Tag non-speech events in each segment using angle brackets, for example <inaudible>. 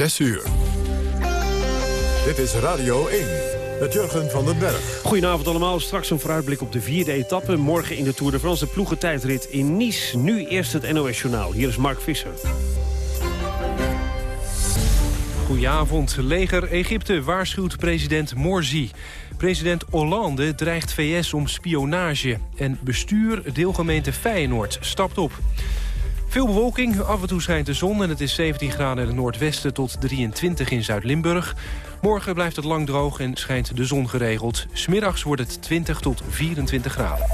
6 uur. Dit is Radio 1 met Jurgen van den Berg. Goedenavond allemaal. Straks een vooruitblik op de vierde etappe. Morgen in de Tour de France de ploegentijdrit in Nice. Nu eerst het NOS-journaal. Hier is Mark Visser. Goedenavond. Leger Egypte waarschuwt president Morsi. President Hollande dreigt VS om spionage. En bestuur deelgemeente Feyenoord stapt op. Veel bewolking, af en toe schijnt de zon en het is 17 graden in het noordwesten tot 23 in Zuid-Limburg. Morgen blijft het lang droog en schijnt de zon geregeld. Smiddags wordt het 20 tot 24 graden.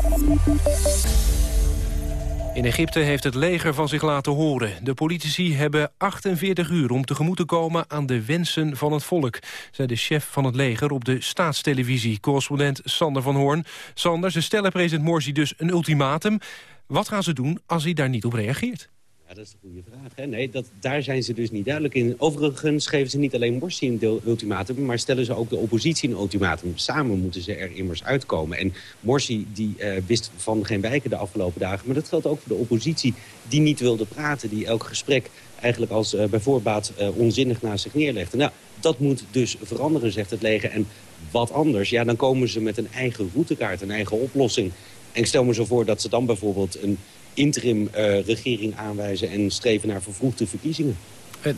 In Egypte heeft het leger van zich laten horen. De politici hebben 48 uur om tegemoet te komen aan de wensen van het volk, zei de chef van het leger op de staatstelevisie, correspondent Sander van Hoorn. Sander, ze stellen president Morsi dus een ultimatum. Wat gaan ze doen als hij daar niet op reageert? Ja, dat is een goede vraag. Hè? Nee, dat, daar zijn ze dus niet duidelijk in. Overigens geven ze niet alleen Morsi een ultimatum... maar stellen ze ook de oppositie een ultimatum. Samen moeten ze er immers uitkomen. En Morsi die, uh, wist van geen wijken de afgelopen dagen... maar dat geldt ook voor de oppositie die niet wilde praten... die elk gesprek eigenlijk als uh, bij voorbaat uh, onzinnig naast zich neerlegde. Nou, dat moet dus veranderen, zegt het leger. En wat anders, ja, dan komen ze met een eigen routekaart, een eigen oplossing... En ik stel me zo voor dat ze dan bijvoorbeeld een interim uh, regering aanwijzen... en streven naar vervroegde verkiezingen.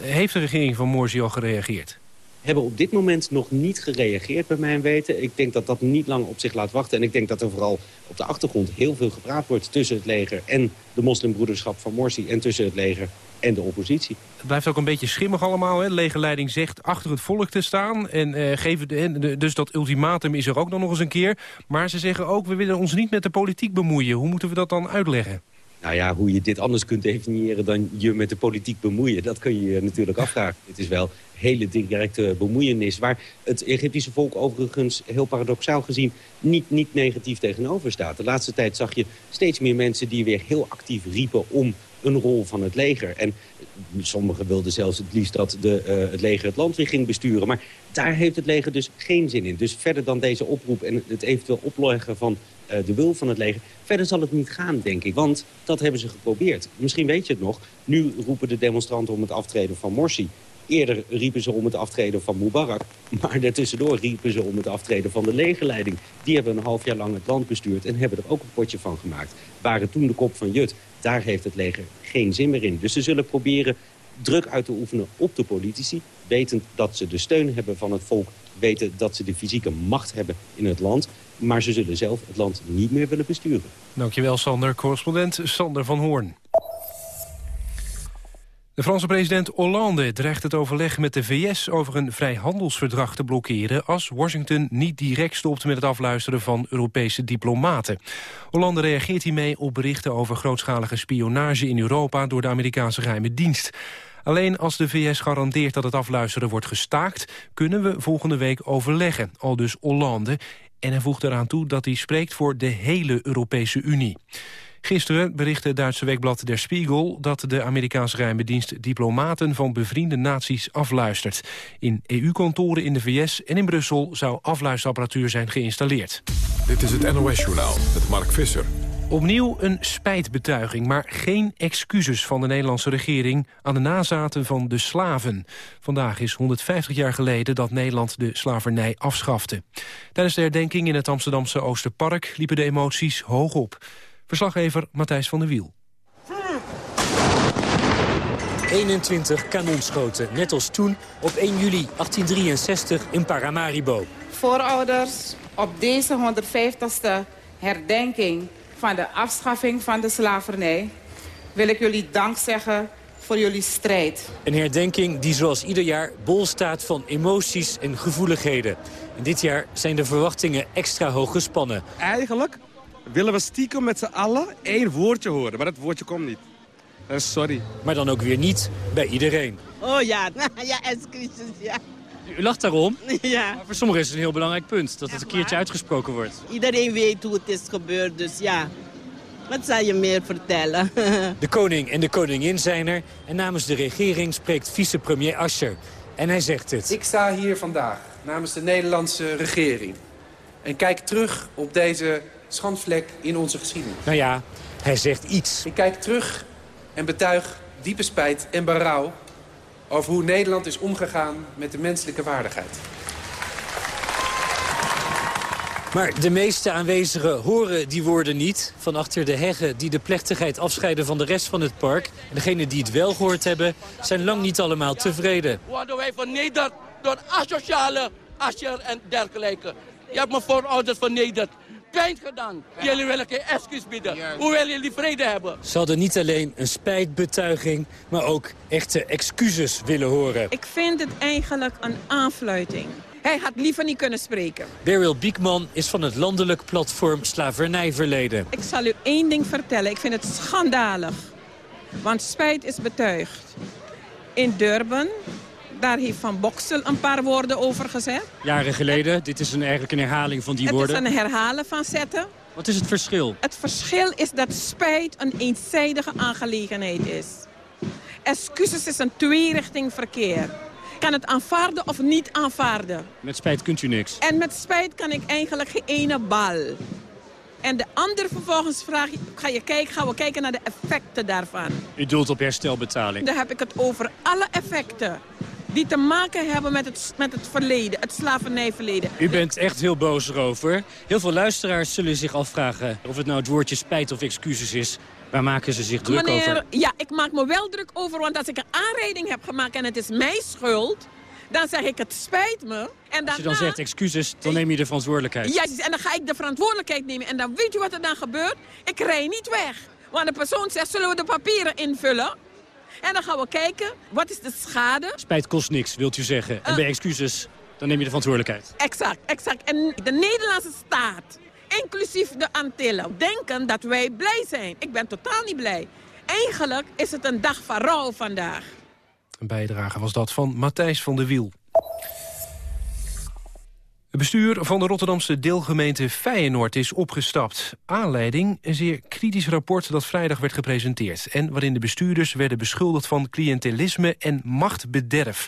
Heeft de regering van Morsi al gereageerd? Hebben op dit moment nog niet gereageerd, bij mijn weten. Ik denk dat dat niet lang op zich laat wachten. En ik denk dat er vooral op de achtergrond heel veel gepraat wordt... tussen het leger en de moslimbroederschap van Morsi... en tussen het leger en de oppositie. Het blijft ook een beetje schimmig allemaal. Hè? De legerleiding zegt achter het volk te staan. En uh, geven de, dus dat ultimatum is er ook dan nog eens een keer. Maar ze zeggen ook, we willen ons niet met de politiek bemoeien. Hoe moeten we dat dan uitleggen? Nou ja, hoe je dit anders kunt definiëren dan je met de politiek bemoeien... dat kun je je natuurlijk afvragen. Het is wel hele directe bemoeienis... waar het Egyptische volk overigens heel paradoxaal gezien... niet, niet negatief tegenover staat. De laatste tijd zag je steeds meer mensen die weer heel actief riepen... om een rol van het leger. En sommigen wilden zelfs het liefst dat de, uh, het leger het land weer ging besturen. Maar daar heeft het leger dus geen zin in. Dus verder dan deze oproep en het eventueel opleggen van uh, de wil van het leger... verder zal het niet gaan, denk ik. Want dat hebben ze geprobeerd. Misschien weet je het nog. Nu roepen de demonstranten om het aftreden van Morsi. Eerder riepen ze om het aftreden van Mubarak. Maar daartussendoor riepen ze om het aftreden van de legerleiding. Die hebben een half jaar lang het land bestuurd en hebben er ook een potje van gemaakt. Waren toen de kop van Jut. Daar heeft het leger geen zin meer in. Dus ze zullen proberen druk uit te oefenen op de politici. Wetend dat ze de steun hebben van het volk. Weten dat ze de fysieke macht hebben in het land. Maar ze zullen zelf het land niet meer willen besturen. Dankjewel Sander. Correspondent Sander van Hoorn. De Franse president Hollande dreigt het overleg met de VS over een vrijhandelsverdrag te blokkeren als Washington niet direct stopt met het afluisteren van Europese diplomaten. Hollande reageert hiermee op berichten over grootschalige spionage in Europa door de Amerikaanse geheime dienst. Alleen als de VS garandeert dat het afluisteren wordt gestaakt... kunnen we volgende week overleggen, al dus Hollande. En hij voegt eraan toe dat hij spreekt voor de hele Europese Unie. Gisteren berichtte het Duitse weekblad Der Spiegel... dat de Amerikaanse geheime dienst diplomaten van bevriende naties afluistert. In EU-kantoren in de VS en in Brussel zou afluisterapparatuur zijn geïnstalleerd. Dit is het NOS-journaal met Mark Visser. Opnieuw een spijtbetuiging, maar geen excuses van de Nederlandse regering aan de nazaten van de slaven. Vandaag is 150 jaar geleden dat Nederland de slavernij afschafte. Tijdens de herdenking in het Amsterdamse Oosterpark liepen de emoties hoog op. Verslaggever Matthijs van der Wiel. 21 kanonschoten, net als toen op 1 juli 1863 in Paramaribo. Voorouders, op deze 150ste herdenking van de afschaffing van de slavernij... wil ik jullie dank zeggen voor jullie strijd. Een herdenking die zoals ieder jaar bol staat van emoties en gevoeligheden. En dit jaar zijn de verwachtingen extra hoog gespannen. Eigenlijk willen we stiekem met z'n allen één woordje horen. Maar dat woordje komt niet. Uh, sorry. Maar dan ook weer niet bij iedereen. Oh ja, <laughs> ja, excuses, ja. U lacht daarom? <laughs> Ja. Maar voor sommigen is het een heel belangrijk punt, dat het een keertje uitgesproken wordt. Iedereen weet hoe het is gebeurd, dus ja. Wat zal je meer vertellen? <laughs> De koning en de koningin zijn er en namens de regering spreekt vicepremier Ascher. En hij zegt het. Ik sta hier vandaag namens de Nederlandse regering. En kijk terug op deze schandvlek in onze geschiedenis. Nou ja, hij zegt iets. Ik kijk terug en betuig diepe spijt en berouw over hoe Nederland is omgegaan met de menselijke waardigheid. Maar de meeste aanwezigen horen die woorden niet. Van achter de heggen die de plechtigheid afscheiden van de rest van het park. En degenen die het wel gehoord hebben, zijn lang niet allemaal tevreden. Worden wij vernederd door asociale asjer en dergelijke. Je hebt mijn voorouders vernederd. Pijn gedaan. Jullie willen geen excuus bieden. Hoe willen jullie vrede hebben? Ze hadden niet alleen een spijtbetuiging, maar ook echte excuses willen horen. Ik vind het eigenlijk een aanfluiting. Hij had liever niet kunnen spreken. Beryl Biekman is van het landelijk platform Slavernijverleden. Ik zal u één ding vertellen. Ik vind het schandalig. Want spijt is betuigd. In Durban, daar heeft Van Boksel een paar woorden over gezet. Jaren geleden, dit is een, eigenlijk een herhaling van die het woorden. Het is een herhalen van zetten. Wat is het verschil? Het verschil is dat spijt een eenzijdige aangelegenheid is. Excuses is een tweerichting verkeer kan het aanvaarden of niet aanvaarden. Met spijt kunt u niks? En met spijt kan ik eigenlijk geen ene bal. En de andere vervolgens vraag ga je kijken, gaan we kijken naar de effecten daarvan. U doelt op herstelbetaling? Dan heb ik het over alle effecten die te maken hebben met het, met het verleden, het slavernijverleden. U bent echt heel boos erover. Heel veel luisteraars zullen zich afvragen of het nou het woordje spijt of excuses is. Waar maken ze zich druk Meneer, over? Ja, ik maak me wel druk over, want als ik een aanrijding heb gemaakt en het is mijn schuld... dan zeg ik het spijt me. En als je dan zegt excuses, dan neem je de verantwoordelijkheid. Ja, en dan ga ik de verantwoordelijkheid nemen. En dan weet je wat er dan gebeurt? Ik rij niet weg. Want de persoon zegt, zullen we de papieren invullen? En dan gaan we kijken, wat is de schade? Spijt kost niks, wilt u zeggen. En bij excuses, dan neem je de verantwoordelijkheid. Exact, exact. En de Nederlandse staat inclusief de Antillen, denken dat wij blij zijn. Ik ben totaal niet blij. Eigenlijk is het een dag van rouw vandaag. Een bijdrage was dat van Matthijs van der Wiel. Het bestuur van de Rotterdamse deelgemeente Feyenoord is opgestapt. Aanleiding een zeer kritisch rapport dat vrijdag werd gepresenteerd... en waarin de bestuurders werden beschuldigd van cliëntelisme en machtbederf.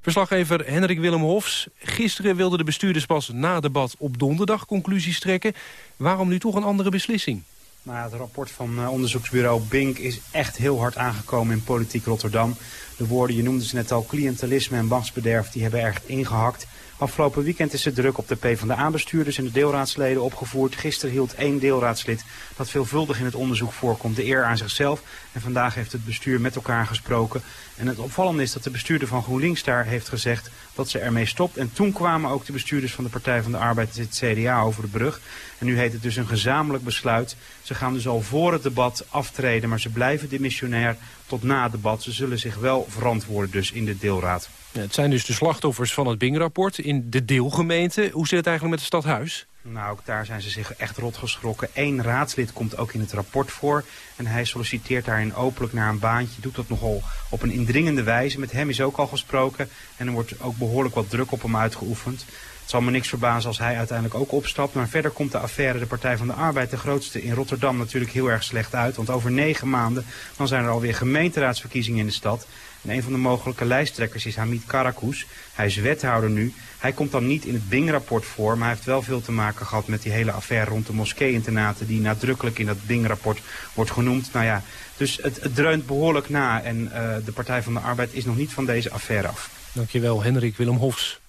Verslaggever Hendrik Willem Hofs. Gisteren wilden de bestuurders pas na debat op donderdag conclusies trekken. Waarom nu toch een andere beslissing? Nou, het rapport van uh, onderzoeksbureau Bink is echt heel hard aangekomen in politiek Rotterdam. De woorden, je noemde ze net al, cliëntelisme en machtsbederf, die hebben echt ingehakt. Afgelopen weekend is de druk op de PvdA-bestuurders en de deelraadsleden opgevoerd. Gisteren hield één deelraadslid dat veelvuldig in het onderzoek voorkomt de eer aan zichzelf. En vandaag heeft het bestuur met elkaar gesproken. En het opvallende is dat de bestuurder van GroenLinks daar heeft gezegd dat ze ermee stopt. En toen kwamen ook de bestuurders van de Partij van de Arbeid en het CDA over de brug. En nu heet het dus een gezamenlijk besluit. Ze gaan dus al voor het debat aftreden, maar ze blijven demissionair tot na het debat. Ze zullen zich wel verantwoorden dus in de deelraad. Het zijn dus de slachtoffers van het Bing-rapport in de deelgemeente. Hoe zit het eigenlijk met het stadhuis? Nou, ook daar zijn ze zich echt rot geschrokken. Eén raadslid komt ook in het rapport voor. En hij solliciteert daarin openlijk naar een baantje. Doet dat nogal op een indringende wijze. Met hem is ook al gesproken. En er wordt ook behoorlijk wat druk op hem uitgeoefend. Het zal me niks verbazen als hij uiteindelijk ook opstapt. Maar verder komt de affaire de Partij van de Arbeid, de grootste in Rotterdam, natuurlijk heel erg slecht uit. Want over negen maanden dan zijn er alweer gemeenteraadsverkiezingen in de stad. En een van de mogelijke lijsttrekkers is Hamid Karakous. Hij is wethouder nu. Hij komt dan niet in het Bing-rapport voor, maar hij heeft wel veel te maken gehad met die hele affaire rond de moskee-internaten die nadrukkelijk in dat Bing-rapport wordt genoemd. Nou ja, dus het, dreunt behoorlijk na en uh, de Partij van de Arbeid is nog niet van deze affaire af. Dankjewel, Hendrik Willem Hofs.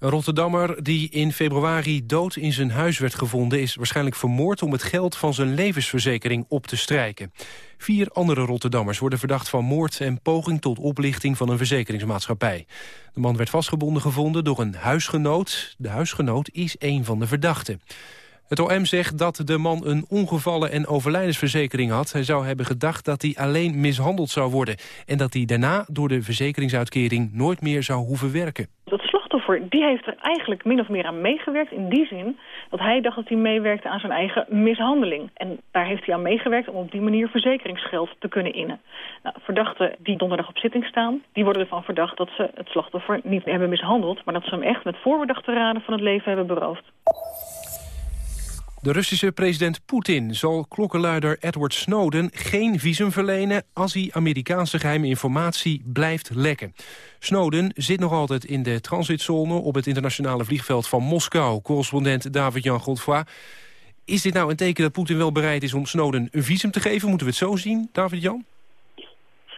Een Rotterdammer die in februari dood in zijn huis werd gevonden... is waarschijnlijk vermoord om het geld van zijn levensverzekering op te strijken. Vier andere Rotterdammers worden verdacht van moord... en poging tot oplichting van een verzekeringsmaatschappij. De man werd vastgebonden gevonden door een huisgenoot. De huisgenoot is een van de verdachten. Het OM zegt dat de man een ongevallen- en overlijdensverzekering had. Hij zou hebben gedacht dat hij alleen mishandeld zou worden... en dat hij daarna door de verzekeringsuitkering nooit meer zou hoeven werken. Slachtoffer die heeft er eigenlijk min of meer aan meegewerkt... in die zin dat hij dacht dat hij meewerkte aan zijn eigen mishandeling. En daar heeft hij aan meegewerkt om op die manier verzekeringsgeld te kunnen innen. Nou, verdachten die donderdag op zitting staan... die worden ervan verdacht dat ze het slachtoffer niet hebben mishandeld... maar dat ze hem echt met voorbedachte raden van het leven hebben beroofd. De Russische president Poetin zal klokkenluider Edward Snowden geen visum verlenen als hij Amerikaanse geheime informatie blijft lekken. Snowden zit nog altijd in de transitzone op het internationale vliegveld van Moskou. Correspondent David-Jan Godfroy. Is dit nou een teken dat Poetin wel bereid is om Snowden een visum te geven? Moeten we het zo zien, David-Jan?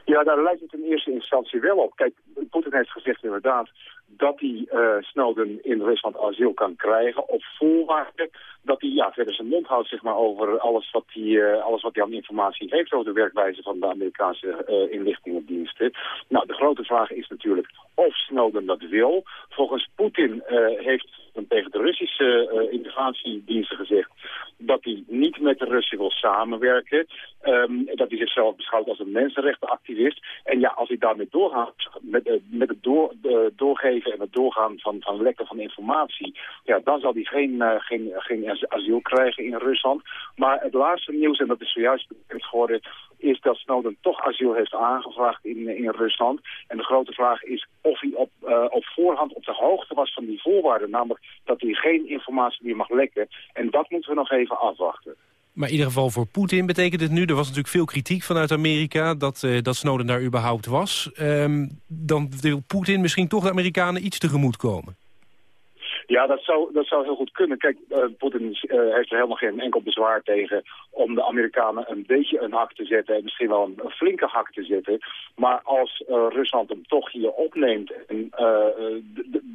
Ja, daar lijkt het in eerste instantie wel op. Kijk, Poetin heeft gezegd inderdaad dat hij uh, Snowden in Rusland asiel kan krijgen op voorwaarde dat hij ja, verder zijn mond houdt zeg maar, over alles wat, hij, uh, alles wat hij aan informatie heeft over de werkwijze van de Amerikaanse uh, inlichtingendiensten. Nou, de grote vraag is natuurlijk of Snowden dat wil. Volgens Poetin heeft tegen de Russische integratiediensten gezegd dat hij niet met de Russen wil samenwerken. Um, dat hij zichzelf beschouwt als een mensenrechtenactivist. En ja, als hij daarmee doorgaat, met, uh, met het door, uh, doorgeven en het doorgaan van, van lekken van informatie, ja, dan zal hij geen, uh, geen, asiel krijgen in Rusland. Maar het laatste nieuws, en dat is zojuist bekend geworden, is dat Snowden toch asiel heeft aangevraagd in, in Rusland. En de grote vraag is of hij op, op voorhand op de hoogte was van die voorwaarden. Namelijk dat hij geen informatie meer mag lekken. En dat moeten we nog even afwachten. Maar in ieder geval voor Poetin betekent het nu... er was natuurlijk veel kritiek vanuit Amerika dat, uh, dat Snowden daar überhaupt was. Um, dan wil Poetin misschien toch de Amerikanen iets tegemoet komen. Ja, dat zou, dat zou heel goed kunnen. Kijk, uh, Poetin uh, heeft er helemaal geen enkel bezwaar tegen om de Amerikanen een beetje een hak te zetten en misschien wel een, flinke hak te zetten. Maar als uh, Rusland hem toch hier opneemt, en,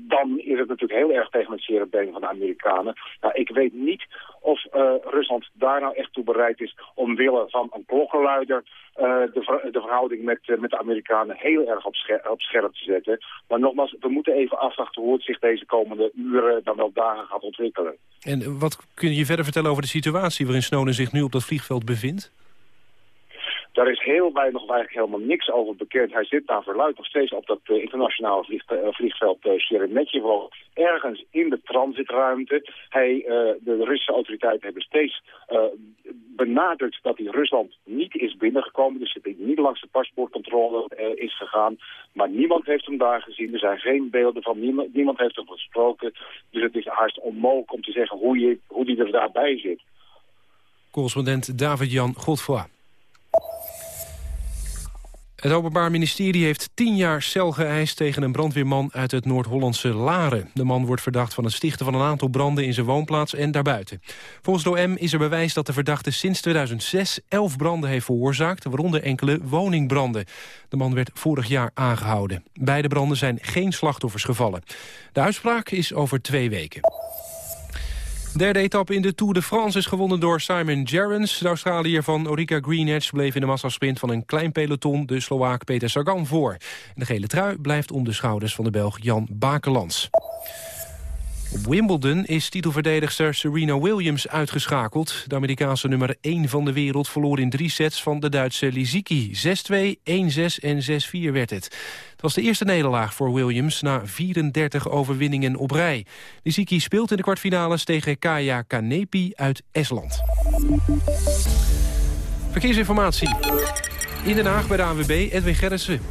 dan is het natuurlijk heel erg tegen het zere been van de Amerikanen. Nou, ik weet niet of Rusland daar nou echt toe bereid is omwille van een klokkenluider de, de, verhouding met, met de Amerikanen heel erg op, op scherp te zetten. Maar nogmaals, we moeten even afwachten hoe het zich deze komende dan wel dagen gaat ontwikkelen. En wat kun je verder vertellen over de situatie waarin Snowden zich nu op dat vliegveld bevindt? Daar is heel weinig of eigenlijk helemaal niks over bekend. Hij zit daar verluid nog steeds op dat uh, internationale uh, vliegveld uh, Sheremetyevo. Ergens in de transitruimte. Hij, de Russische autoriteiten hebben steeds benadrukt dat hij Rusland niet is binnengekomen. Dus hij niet langs de paspoortcontrole is gegaan. Maar niemand heeft hem daar gezien. Er zijn geen beelden van. Niemand, niemand heeft hem gesproken. Dus het is haast onmogelijk om te zeggen hoe, je, hoe die er daarbij zit. Correspondent David-Jan Godfroy. Het Openbaar Ministerie heeft tien jaar cel geëist tegen een brandweerman uit het Noord-Hollandse Laren. De man wordt verdacht van het stichten van een aantal branden in zijn woonplaats en daarbuiten. Volgens de OM is er bewijs dat de verdachte sinds 2006 elf branden heeft veroorzaakt, waaronder enkele woningbranden. De man werd vorig jaar aangehouden. Bij de branden zijn geen slachtoffers gevallen. De uitspraak is over twee weken. De derde etappe in de Tour de France is gewonnen door Simon Gerrans. De Australiër van Orica Greenedge bleef in de massasprint van een klein peloton de Slovaak Peter Sagan voor. De gele trui blijft om de schouders van de Belg Jan Bakelands. Op Wimbledon is titelverdedigster Serena Williams uitgeschakeld. De Amerikaanse nummer 1 van de wereld verloor in drie sets van de Duitse Lisicki. 6-2, 1-6 en 6-4 werd het. Het was de eerste nederlaag voor Williams na 34 overwinningen op rij. Lisicki speelt in de kwartfinales tegen Kaya Kanepi uit Estland. Verkeersinformatie. In Den Haag bij de ANWB, Edwin Gerritsen.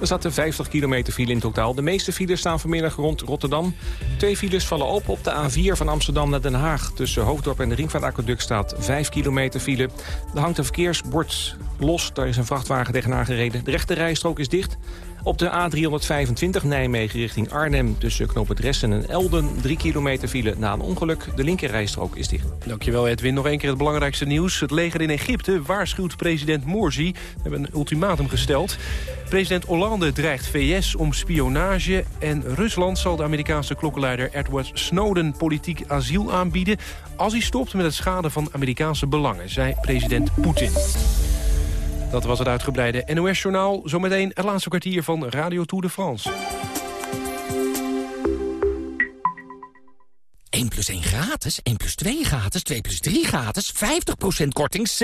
Er zaten 50 kilometer file in totaal. De meeste files staan vanmiddag rond Rotterdam. Twee files vallen op op de A4 van Amsterdam naar Den Haag. Tussen Hoofddorp en de Ringvaartaqueduct staat 5 kilometer file. Er hangt een verkeersbord los. Daar is een vrachtwagen tegenaan gereden. De rechte rijstrook is dicht. Op de A325 Nijmegen richting Arnhem tussen Knoop het Ressen en Elden. 3 kilometer file na een ongeluk. De linkerrijstrook is dicht. Dankjewel Edwin. Nog één keer het belangrijkste nieuws. Het leger in Egypte waarschuwt president Morsi. We hebben een ultimatum gesteld. President Hollande dreigt VS om spionage. En Rusland zal de Amerikaanse klokkenleider Edward Snowden politiek asiel aanbieden... als hij stopt met het schaden van Amerikaanse belangen, zei president Poetin. Dat was het uitgebreide NOS-journaal. Zometeen het laatste kwartier van Radio Tour de France. 1 plus 1 gratis, 1 plus 2 gratis, 2 plus 3 gratis, 50% korting, 70%.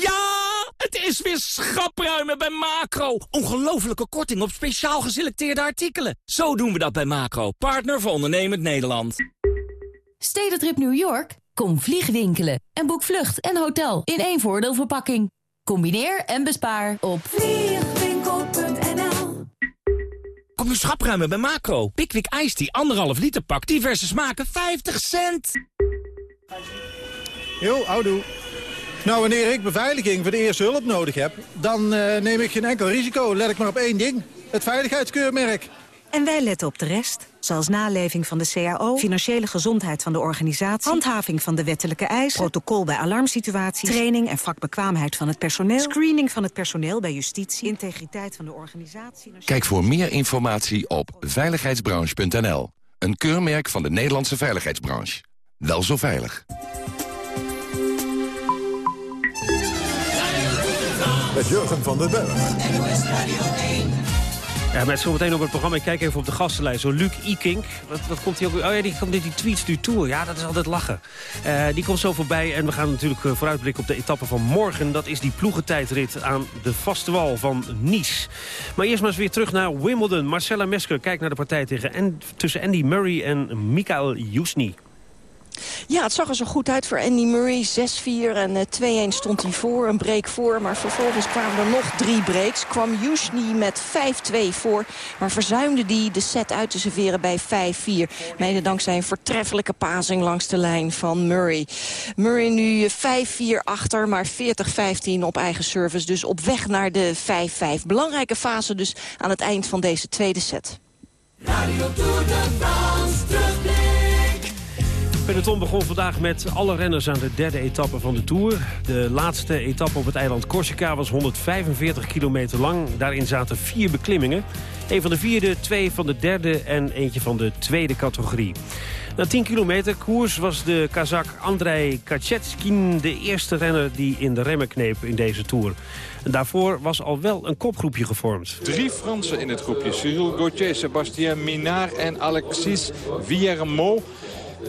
Ja! Het is weer schapruimen bij Macro. Ongelofelijke korting op speciaal geselecteerde artikelen. Zo doen we dat bij Macro, partner voor ondernemend Nederland. Stedentrip New York? Kom vliegwinkelen en boek vlucht en hotel in één voordeelverpakking. Combineer en bespaar op vliegwinkel.nl Kom nu schapruimen bij Macro. Pickwick Ice die anderhalf liter pak, diverse smaken, 50 cent. Yo, houdoe. Nou, wanneer ik beveiliging voor de eerste hulp nodig heb... dan uh, neem ik geen enkel risico. Let ik maar op één ding. Het veiligheidskeurmerk. En wij letten op de rest. Zoals naleving van de CAO, financiële gezondheid van de organisatie... handhaving van de wettelijke eisen, protocol bij alarmsituaties... training en vakbekwaamheid van het personeel... screening van het personeel bij justitie... integriteit van de organisatie... Kijk voor meer informatie op veiligheidsbranche.nl. Een keurmerk van de Nederlandse veiligheidsbranche. Wel zo veilig. Met Jurgen van den Berg. Ja, met zometeen op het programma. Ik kijk even op de gastenlijst. Zo Luc Ikink. Wat, wat komt hij ook? Oh ja, die komt die tweets nu toe. Ja, dat is altijd lachen. Uh, die komt zo voorbij. En we gaan natuurlijk uh, vooruitblikken op de etappe van morgen. Dat is die ploegentijdrit aan de vaste wal van Nice. Maar eerst maar eens weer terug naar Wimbledon. Marcella Mesker kijkt naar de partij tegen en, tussen Andy Murray en Mikael Jusny. Ja, het zag er zo goed uit voor Andy Murray. 6-4 en uh, 2-1 stond hij voor, een break voor. Maar vervolgens kwamen er nog drie breaks. Kwam Yushni met 5-2 voor. Maar verzuimde die de set uit te serveren bij 5-4. Mede dankzij een voortreffelijke pasing langs de lijn van Murray. Murray nu 5-4 achter, maar 40-15 op eigen service. Dus op weg naar de 5-5. Belangrijke fase dus aan het eind van deze tweede set. Radio peloton begon vandaag met alle renners aan de derde etappe van de Tour. De laatste etappe op het eiland Corsica was 145 kilometer lang. Daarin zaten vier beklimmingen. Een van de vierde, twee van de derde en eentje van de tweede categorie. Na 10 kilometer koers was de Kazak Andrei Kachetskin de eerste renner die in de remmen kneep in deze Tour. En daarvoor was al wel een kopgroepje gevormd. Drie Fransen in het groepje. Cyril Gauthier, Sébastien Minard en Alexis Villermo.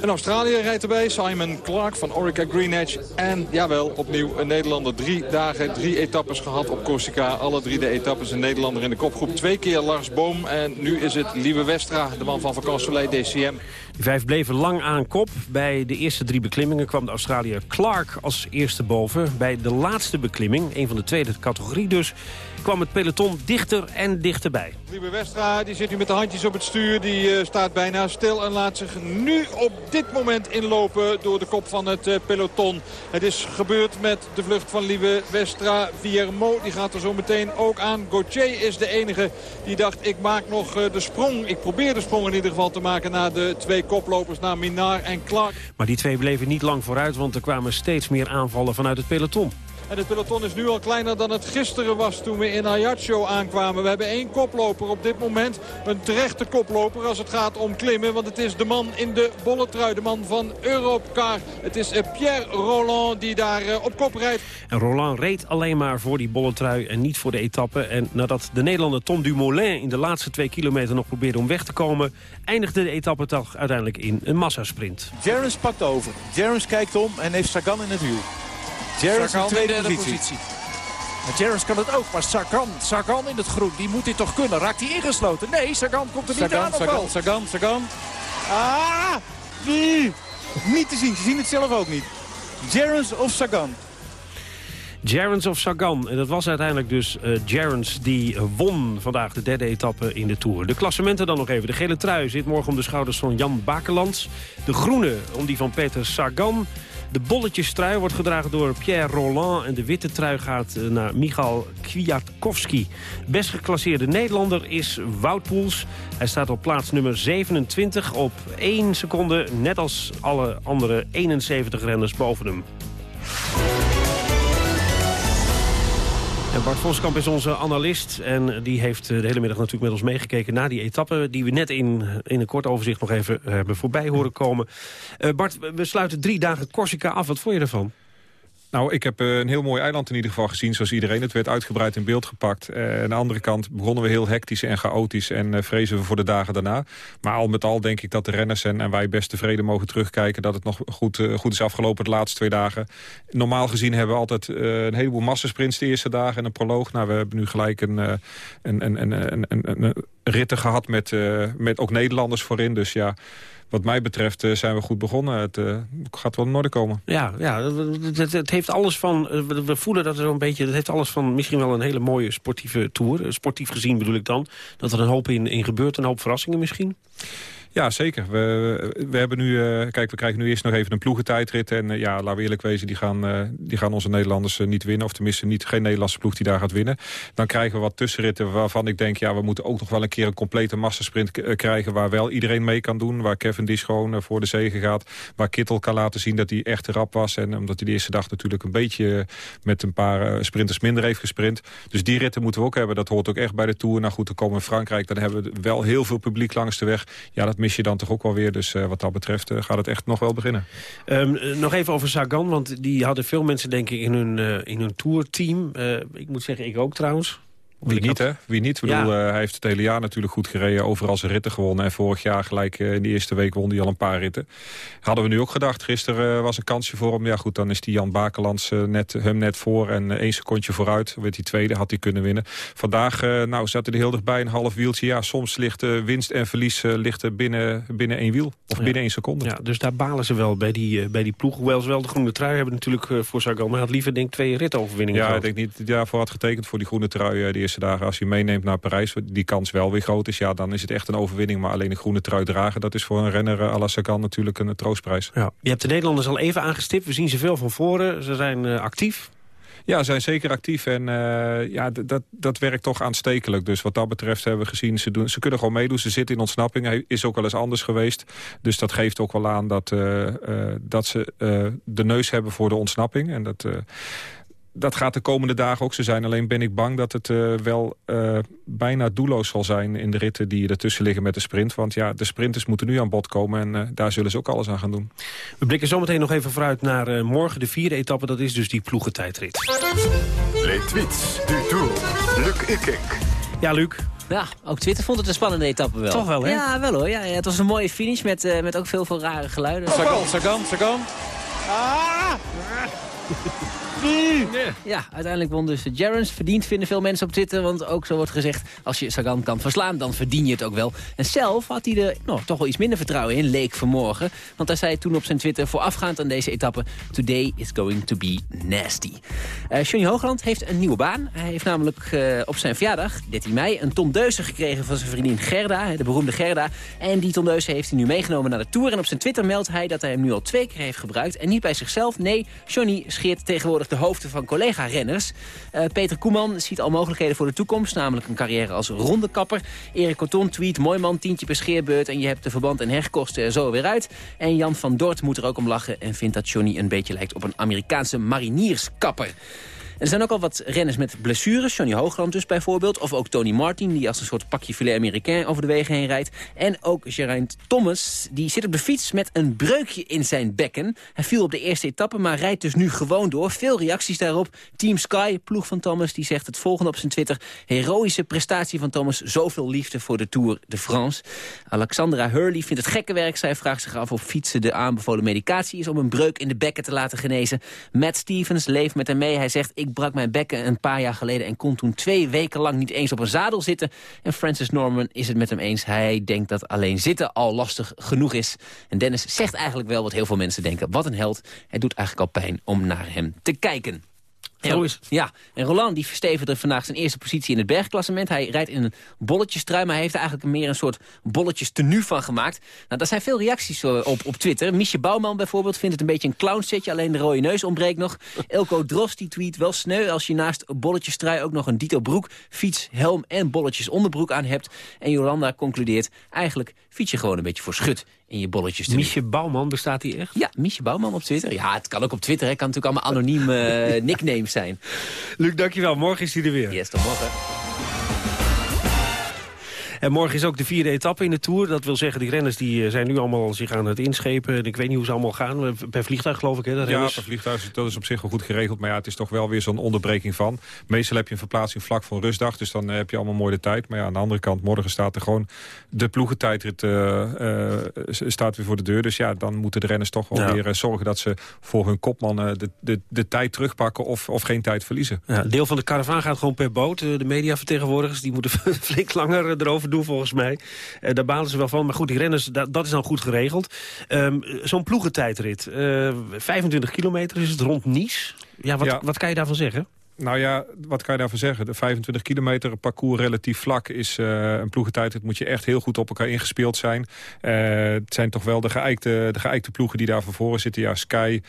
Een Australiër rijdt erbij, Simon Clark van Orica Green Edge. En jawel, opnieuw een Nederlander. Drie dagen, drie etappes gehad op Corsica. Alle drie de etappes een Nederlander in de kopgroep. Twee keer Lars Boom en nu is het Lieve Westra, de man van Vakansoleil DCM. De vijf bleven lang aan kop. Bij de eerste drie beklimmingen kwam de Australiër Clark als eerste boven. Bij de laatste beklimming, een van de tweede categorie dus kwam het peloton dichter en dichterbij. Lieve Westra die zit nu met de handjes op het stuur. Die uh, staat bijna stil en laat zich nu op dit moment inlopen door de kop van het uh, peloton. Het is gebeurd met de vlucht van Lieve Westra. Viermo die gaat er zo meteen ook aan. Gauthier is de enige die dacht ik maak nog uh, de sprong. Ik probeer de sprong in ieder geval te maken naar de twee koplopers. Naar Minar en Clark. Maar die twee bleven niet lang vooruit want er kwamen steeds meer aanvallen vanuit het peloton. En het peloton is nu al kleiner dan het gisteren was toen we in Ajaccio aankwamen. We hebben één koploper op dit moment. Een terechte koploper als het gaat om klimmen. Want het is de man in de bolle trui. De man van Europcar. Het is eh, Pierre Roland die daar eh, op kop rijdt. En Roland reed alleen maar voor die bolle trui en niet voor de etappe. En nadat de Nederlander Tom Dumoulin in de laatste twee kilometer nog probeerde om weg te komen... eindigde de etappe toch uiteindelijk in een massasprint. Jerens pakt over. Jerens kijkt om en heeft Sagan in het wiel. Jerens in tweede positie. positie. Jerens kan het ook, maar Sagan, Sagan in het groen, die moet dit toch kunnen. Raakt hij ingesloten? Nee, Sagan komt er niet aan. Sagan, Sagan, Sagan. Ah! Wie? Niet te zien, ze zien het zelf ook niet. Jerens of Sagan? Gerrans of Sagan. En dat was uiteindelijk dus uh, Gerrans die won vandaag de derde etappe in de Tour. De klassementen dan nog even. De gele trui zit morgen om de schouders van Jan Bakelands. De groene om die van Peter Sagan. De bolletjestrui wordt gedragen door Pierre Roland... en de witte trui gaat eh, naar Michal Kwiatkowski. Best geclasseerde Nederlander is Wout Poels. Hij staat op plaats nummer 27 op 1 seconde... net als alle andere 71 renners boven hem. Bart Voskamp is onze analist en die heeft eh, de hele middag natuurlijk met ons meegekeken naar die etappe die we net in, in een kort overzicht nog even hebben voorbij horen komen. Bart, we sluiten drie dagen Corsica af. Wat vond je ervan? Nou, ik heb eh, een heel mooi eiland in ieder geval gezien, zoals iedereen. Het werd uitgebreid in beeld gepakt. Uh, aan de andere kant begonnen we heel hectisch en chaotisch... en uh, vrezen we voor de dagen daarna. Maar al met al denk ik dat de renners en, en wij best tevreden mogen terugkijken... dat het nog goed, goed is afgelopen de laatste twee dagen. Normaal gezien hebben we altijd een heleboel massasprints de eerste dagen... en een proloog. Nou, we hebben nu gelijk een, een, een, een, een, een, een ritten gehad met, met ook Nederlanders voorin. Dus ja wat mij betreft eh, zijn we goed begonnen. Het uh, gaat wel in orde komen. Ja, ja het, het, heeft alles van... Eh, we voelen dat er zo'n beetje... Het heeft alles van misschien wel een hele mooie sportieve tour. Sportief gezien bedoel ik dan. Dat er een hoop in, in gebeurt, een hoop verrassingen misschien. Ja, zeker. We, we hebben nu, uh, kijk, we krijgen nu eerst nog even een ploegentijdrit. En uh, ja, laten we eerlijk wezen, die gaan, uh, die gaan onze Nederlanders niet winnen. Of tenminste niet, geen Nederlandse ploeg die daar gaat winnen. Dan krijgen we wat tussenritten waarvan ik denk... ja, we moeten ook nog wel een keer een complete massasprint krijgen... waar wel iedereen mee kan doen. Waar Kevin Dish gewoon voor de zegen gaat. Waar Kittel kan laten zien dat hij echt rap was. En omdat hij de eerste dag natuurlijk een beetje met een paar sprinters minder heeft gesprint. Dus die ritten moeten we ook hebben. Dat hoort ook echt bij de Tour. Nou goed, te komen in Frankrijk. Dan hebben we wel heel veel publiek langs de weg. Ja, dat mis je dan toch ook wel weer. Dus uh, wat dat betreft uh, gaat het echt nog wel beginnen. Um, nog even over Sagan, want die hadden veel mensen denk ik in hun, in hun tourteam. ik moet zeggen, ik ook trouwens. Wie niet, hè? Wie niet? Ik bedoel, ja. hij heeft het hele jaar natuurlijk goed gereden. Overal zijn ritten gewonnen. En vorig jaar gelijk in de eerste week won hij al een paar ritten. Hadden we nu ook gedacht. Gisteren was een kansje voor hem. Ja goed, dan is die Jan Bakelands net, hem net voor. En één secondje vooruit. Werd hij tweede, had hij kunnen winnen. Vandaag nou, zat hij er heel dichtbij. Een half wieltje. Ja, soms ligt winst en verlies ligt binnen, binnen één wiel. Of binnen één seconde. Ja, dus daar balen ze wel bij die, bij die ploeg. Hoewel ze wel de groene trui hebben natuurlijk voor Sagan. Maar hij had liever denk ik twee ritoverwinningen Ja, ik denk niet ja, voor had getekend voor die groene trui die eerste dagen. Als je meeneemt naar Parijs, die kans wel weer groot is... ja, dan is het echt een overwinning. Maar alleen een groene trui dragen, dat is voor een renner à la Sagan natuurlijk een troostprijs. Ja. Je hebt de Nederlanders al even aangestipt. We zien ze veel van voren. Ze zijn uh, actief. Ja, zijn zeker actief en uh, ja, dat, dat werkt toch aanstekelijk. Dus wat dat betreft hebben we gezien, ze, doen, ze kunnen gewoon meedoen. Ze zitten in ontsnapping, is ook wel eens anders geweest. Dus dat geeft ook wel aan dat, uh, uh, dat ze de neus hebben voor de ontsnapping. En dat dat gaat de komende dagen ook zo zijn. Alleen ben ik bang dat het uh, wel uh, bijna doelloos zal zijn... in de ritten die ertussen liggen met de sprint. Want ja, de sprinters moeten nu aan bod komen... en uh, daar zullen ze ook alles aan gaan doen. We blikken zometeen nog even vooruit naar morgen, de vierde etappe. Dat is dus die ploegentijdrit. Les tweets du Tour. Luc Ikink. Ja, Luc. Ja, ook Twitter vond het een spannende etappe wel. Toch wel, hè? Ja, wel hoor. Ja, ja, het was een mooie finish met, uh, met ook veel, veel rare geluiden. Sagan, Sagan, Sagan. Ah! <laughs> Ja, uiteindelijk won dus Jarens. Verdiend vinden veel mensen op Twitter. Want ook zo wordt gezegd, als je Sagan kan verslaan, dan verdien je het ook wel. En zelf had hij er nou, toch wel iets minder vertrouwen in, leek vanmorgen. Want hij zei toen op zijn Twitter, voorafgaand aan deze etappe... Today is going to be nasty. Uh, Johnny Hoogland heeft een nieuwe baan. Hij heeft namelijk uh, op zijn verjaardag, 13 mei, een tondeuze gekregen van zijn vriendin Gerda. De beroemde Gerda. En die tondeuze heeft hij nu meegenomen naar de Tour. En op zijn Twitter meldt hij dat hij hem nu al twee keer heeft gebruikt. En niet bij zichzelf. Nee, Johnny scheert tegenwoordig de hoofden van collega-renners. Uh, Peter Koeman ziet al mogelijkheden voor de toekomst, namelijk een carrière als rondekapper. Erik Corton tweet, mooi man, tientje per scheerbeurt en je hebt de verband en hegkosten er zo weer uit. En Jan van Dort moet er ook om lachen en vindt dat Johnny een beetje lijkt op een Amerikaanse marinierskapper. Er zijn ook al wat renners met blessures. Johnny Hoogland dus bijvoorbeeld. Of ook Tony Martin, die als een soort pakje filet américain over de wegen heen rijdt. En ook Geraint Thomas, die zit op de fiets met een breukje in zijn bekken. Hij viel op de eerste etappe, maar rijdt dus nu gewoon door. Veel reacties daarop. Team Sky, ploeg van Thomas, die zegt het volgende op zijn Twitter. Heroïsche prestatie van Thomas, zoveel liefde voor de Tour de France. Alexandra Hurley vindt het gekke werk. Zij vraagt zich af of fietsen de aanbevolen medicatie is om een breuk in de bekken te laten genezen. Matt Stevens leeft met hem mee. Hij zegt, ik brak mijn bekken een paar jaar geleden... en kon toen twee weken lang niet eens op een zadel zitten. En Francis Norman is het met hem eens. Hij denkt dat alleen zitten al lastig genoeg is. En Dennis zegt eigenlijk wel wat heel veel mensen denken. Wat een held. Het doet eigenlijk al pijn om naar hem te kijken. Zo is het. Ja, en Roland die verstevigde vandaag zijn eerste positie in het bergklassement. Hij rijdt in een bolletjestrui, maar hij heeft er eigenlijk meer een soort bolletjes tenue van gemaakt. Nou, daar zijn veel reacties eh, op, op Twitter. Miesje Bouwman bijvoorbeeld vindt het een beetje een clownsetje, alleen de rode neus ontbreekt nog. <laughs> Elko Dros die tweet wel sneu als je naast bolletjestrui ook nog een dito broek, fiets, helm en bolletjes onderbroek aan hebt. En Jolanda concludeert, eigenlijk fiets je gewoon een beetje voor schut in je bolletjes. Miesje Bouwman, bestaat die echt? Ja, Miesje Bouwman op Twitter. Ja, het kan ook op Twitter. Het kan natuurlijk allemaal anonieme uh, <laughs> nicknames zijn. Luc, dankjewel. Morgen is hij er weer. Yes, tot morgen. En morgen is ook de vierde etappe in de Tour. Dat wil zeggen, die renners die eh, zijn nu allemaal zich aan het inschepen. Ik weet niet hoe ze allemaal gaan. Per vliegtuig geloof ik, hè? ja, per vliegtuig. Dat is op zich wel goed geregeld. Maar ja, het is toch wel weer zo'n onderbreking van. Meestal heb je een verplaatsing vlak voor rustdag. Dus dan heb je allemaal mooi de tijd. Maar ja, aan de andere kant, morgen staat er gewoon... de ploegentijdrit uh, uh, staat weer voor de deur. Dus ja, dan moeten de renners toch wel ja. weer zorgen... dat ze voor hun kopman de, de, de tijd terugpakken of, of geen tijd verliezen. Ja, deel van de karavaan gaat gewoon per boot. De mediavertegenwoordigers die moeten <laughs> flink langer erover doen volgens mij. Uh, daar balen ze wel van. Maar goed, die renners, dat, dat is dan goed geregeld. Um, Zo'n ploegentijdrit. Uh, 25 kilometer is het rond Nice. Ja wat, ja. wat kan je daarvan zeggen? Nou ja, wat kan je daarvoor zeggen? De 25 kilometer parcours relatief vlak is uh, een ploegentijd. Het moet je echt heel goed op elkaar ingespeeld zijn. Uh, het zijn toch wel de geëikte, de ploegen die daar voor voren zitten. Ja, Sky,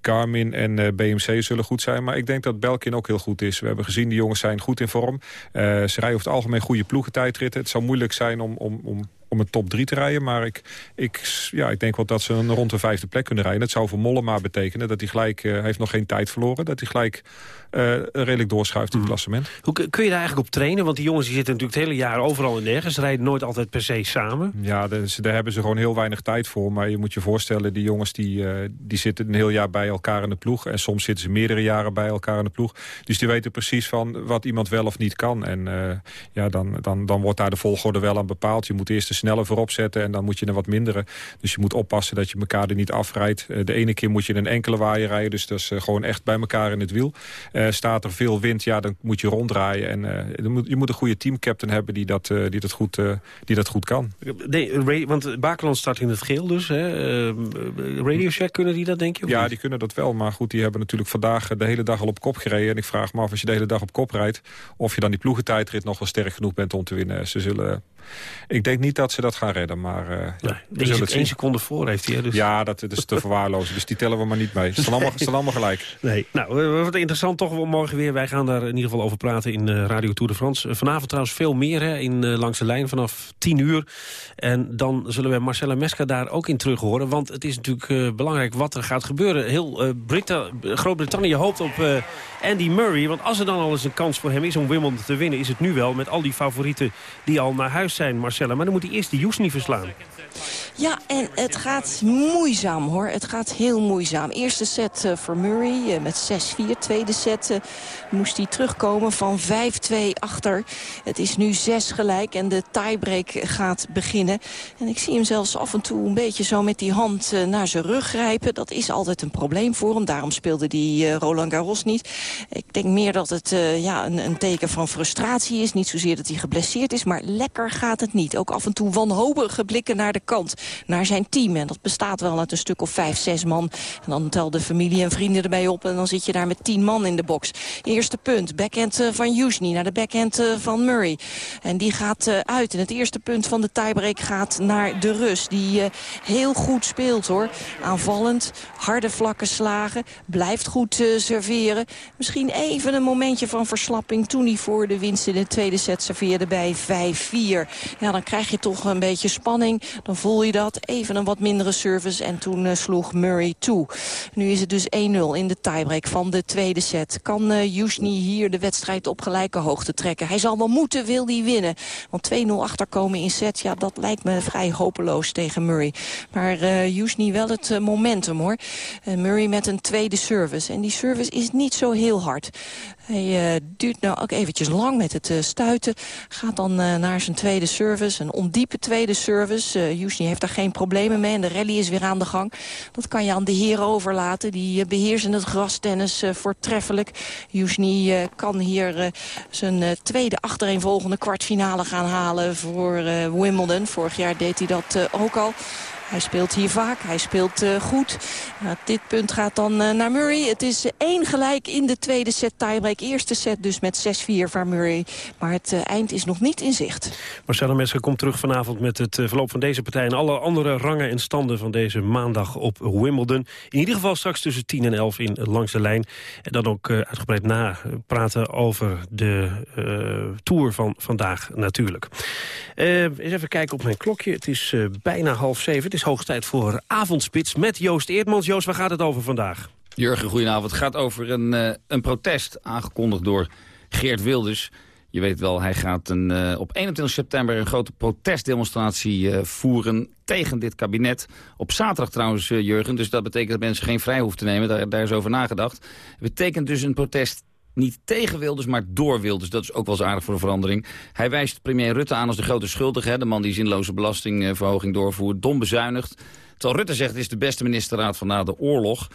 Garmin en uh, BMC zullen goed zijn. Maar ik denk dat Belkin ook heel goed is. We hebben gezien, die jongens zijn goed in vorm. ze rijden over het algemeen goede ploegentijdritten. Het zou moeilijk zijn om, om, om om een top 3 te rijden. Maar ik, ik, ja, ik denk wel dat ze een rond de vijfde plek kunnen rijden. Het zou voor Mollema betekenen dat hij gelijk... Uh, heeft nog geen tijd verloren. Dat hij gelijk uh, redelijk doorschuift in het mm. klassement. Hoe kun je daar eigenlijk op trainen? Want die jongens die zitten natuurlijk het hele jaar overal en nergens. Ze rijden nooit altijd per se samen. Ja, dus, daar hebben ze gewoon heel weinig tijd voor. Maar je moet je voorstellen, die jongens die, uh, die zitten een heel jaar bij elkaar in de ploeg. En soms zitten ze meerdere jaren bij elkaar in de ploeg. Dus die weten precies van wat iemand wel of niet kan. En ja, dan, dan, dan wordt daar de volgorde wel aan bepaald. Je moet eerst de snelle voorop zetten en dan moet je er wat mindere. Dus je moet oppassen dat je elkaar er niet afrijdt. de ene keer moet je een enkele waaier rijden. Dus dat is gewoon echt bij elkaar in het wiel. Uh, staat er veel wind, ja, dan moet je ronddraaien. En je moet een goede teamcaptain hebben die dat, die dat, goed, die dat goed kan. Nee, want Bakeland staat in het geel dus. Hè? Radio Shack, kunnen die dat, denk je? Ja, niet? die kunnen dat wel. Maar goed, die hebben natuurlijk vandaag de hele dag al op kop gereden. En ik vraag me af, als je de hele dag op kop rijdt... of je dan die ploegentijdrit nog wel sterk genoeg bent om te winnen. Ze zullen ik denk niet dat ze dat gaan redden, maar uh, nee, het één seconde voor heeft hij. Dus. Ja, dat, is te verwaarlozen, dus die tellen we maar niet mee. Ze staan allemaal, allemaal gelijk. <laughs> Nee, nou, wat interessant toch morgen weer. Wij gaan daar in ieder geval over praten in uh, Radio Tour de France. Uh, vanavond trouwens veel meer hè, in, Langs de Lijn vanaf 10 uur. En dan zullen we Marcella Mesca daar ook in terug horen. Want het is natuurlijk belangrijk wat er gaat gebeuren. Heel Groot-Brittannië hoopt op Andy Murray. Want als er dan al eens een kans voor hem is om Wimbledon te winnen... is het nu wel met al die favorieten die al naar huis zijn, Marcella. Maar dan moet hij eerst de niet verslaan. Ja, en het gaat moeizaam hoor. Het gaat heel moeizaam. Eerste set uh, voor Murray uh, met 6-4. Tweede set uh, moest hij terugkomen van 5-2 achter. Het is nu 6 gelijk en de tiebreak gaat beginnen. En ik zie hem zelfs af en toe een beetje zo met die hand naar zijn rug grijpen. Dat is altijd een probleem voor hem. Daarom speelde die Roland Garros niet. Ik denk meer dat het ja, een, een, teken van frustratie is. Niet zozeer dat hij geblesseerd is, maar lekker gaat het niet. Ook af en toe wanhopige blikken naar de kant naar zijn team. En dat bestaat wel uit een stuk of vijf, zes man. En dan tel de familie en vrienden erbij op. En dan zit je daar met tien man in de box. Eerste punt, backhand eh, van Jusni naar de backhand eh, van Murray. En die gaat eh, uit. En het eerste punt van de tiebreak gaat naar de Rus. Die heel goed speelt hoor. Aanvallend, harde vlakke slagen. Blijft goed serveren. Misschien even een momentje van verslapping toen hij voor de winst in de tweede set serveerde bij 5-4. Ja, dan krijg je toch een beetje spanning. Dan voel je dat. Even een wat mindere service en toen uh, sloeg Murray toe. Nu is het dus 1-0 in de tiebreak van de tweede set. Kan uh, hier de wedstrijd op gelijke hoogte trekken? Hij zal wel moeten, wil hij winnen. Want 2-0 achterkomen in set, ja, dat lijkt me vrij hopeloos tegen Murray. Maar uh, wel het uh, momentum, hoor. Murray met een tweede service. En die service is niet zo heel hard. Hij uh, duurt nou ook eventjes lang met het uh, stuiten. Gaat dan uh, naar zijn tweede service, een ondiepe tweede service. Jusni heeft daar geen problemen mee en de rally is weer aan de gang. Dat kan je aan de heren overlaten. Die beheersen het grastennis voortreffelijk. Jusni kan hier zijn tweede achtereenvolgende kwartfinale gaan halen voor Wimbledon. Vorig jaar deed hij dat ook al. Hij speelt hier vaak, hij speelt uh, goed. Nou, dit punt gaat dan uh, naar Murray. Het is één gelijk in de tweede set tiebreak. Eerste set dus met 6-4 van Murray. Maar het eind is nog niet in zicht. Marcella Mesker komt terug vanavond met het verloop van deze partij... en alle andere rangen en standen van deze maandag op Wimbledon. In ieder geval straks tussen 10 en 11 in Langs de Lijn. En dan ook uitgebreid napraten over de Tour van vandaag natuurlijk. eens even kijken op mijn klokje. Het is bijna half zeven. Het is hoog tijd voor Avondspits met Joost Eertmans. Joost, waar gaat het over vandaag? Jurgen, goedenavond. Het gaat over een, uh, een protest aangekondigd door Geert Wilders. Je weet wel, hij gaat een, uh, op 21 september een grote protestdemonstratie uh, voeren tegen dit kabinet. Op zaterdag trouwens, Jurgen, dus dat betekent dat mensen geen vrij hoeven te nemen. Daar, daar is over nagedacht. Het betekent dus een protest niet tegen Wilders, maar door Wilders. Dat is ook wel eens aardig voor de verandering. Hij wijst premier Rutte aan als de grote schuldige. Hè, de man die zinloze belastingverhoging doorvoert. Dom bezuinigt. Terwijl Rutte zegt, het is de beste ministerraad van na de oorlog.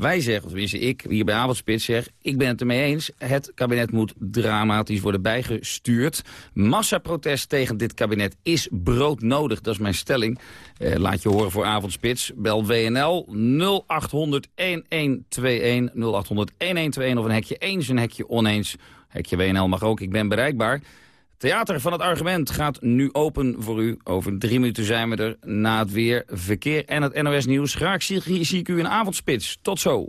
Wij zeggen, of tenminste ik, hier bij Avondspits zeg... ik ben het ermee eens, het kabinet moet dramatisch worden bijgestuurd. Massaprotest tegen dit kabinet is broodnodig, dat is mijn stelling. Eh, laat je horen voor Avondspits. Bel WNL 0800 1121 0800 1121 of een hekje eens, een hekje oneens. Hekje WNL mag ook, ik ben bereikbaar. Theater van het Argument gaat nu open voor u. Over drie minuten zijn we er na het weer, verkeer en het NOS Nieuws. Graag zie, zie ik u in avondspits. Tot zo.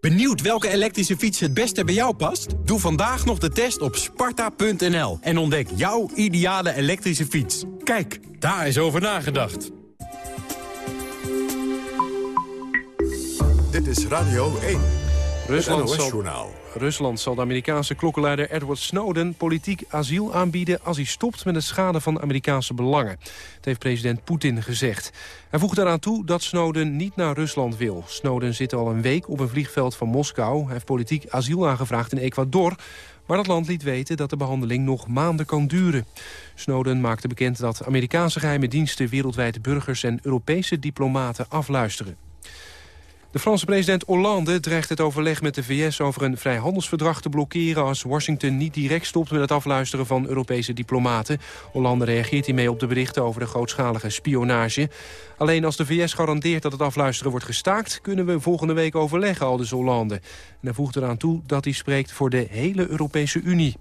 Benieuwd welke elektrische fiets het beste bij jou past? Doe vandaag nog de test op sparta.nl en ontdek jouw ideale elektrische fiets. Kijk, daar is over nagedacht. Dit is Radio 1. Rusland zal, Rusland zal de Amerikaanse klokkenluider Edward Snowden politiek asiel aanbieden als hij stopt met het schaden van Amerikaanse belangen. Dat heeft president Poetin gezegd. Hij voegt daaraan toe dat Snowden niet naar Rusland wil. Snowden zit al een week op een vliegveld van Moskou. Hij heeft politiek asiel aangevraagd in Ecuador. Maar dat land liet weten dat de behandeling nog maanden kan duren. Snowden maakte bekend dat Amerikaanse geheime diensten wereldwijd burgers en Europese diplomaten afluisteren. De Franse president Hollande dreigt het overleg met de VS over een vrijhandelsverdrag te blokkeren als Washington niet direct stopt met het afluisteren van Europese diplomaten. Hollande reageert hiermee op de berichten over de grootschalige spionage. Alleen als de VS garandeert dat het afluisteren wordt gestaakt, kunnen we volgende week overleggen, aldus Hollande. En hij voegt eraan toe dat hij spreekt voor de hele Europese Unie.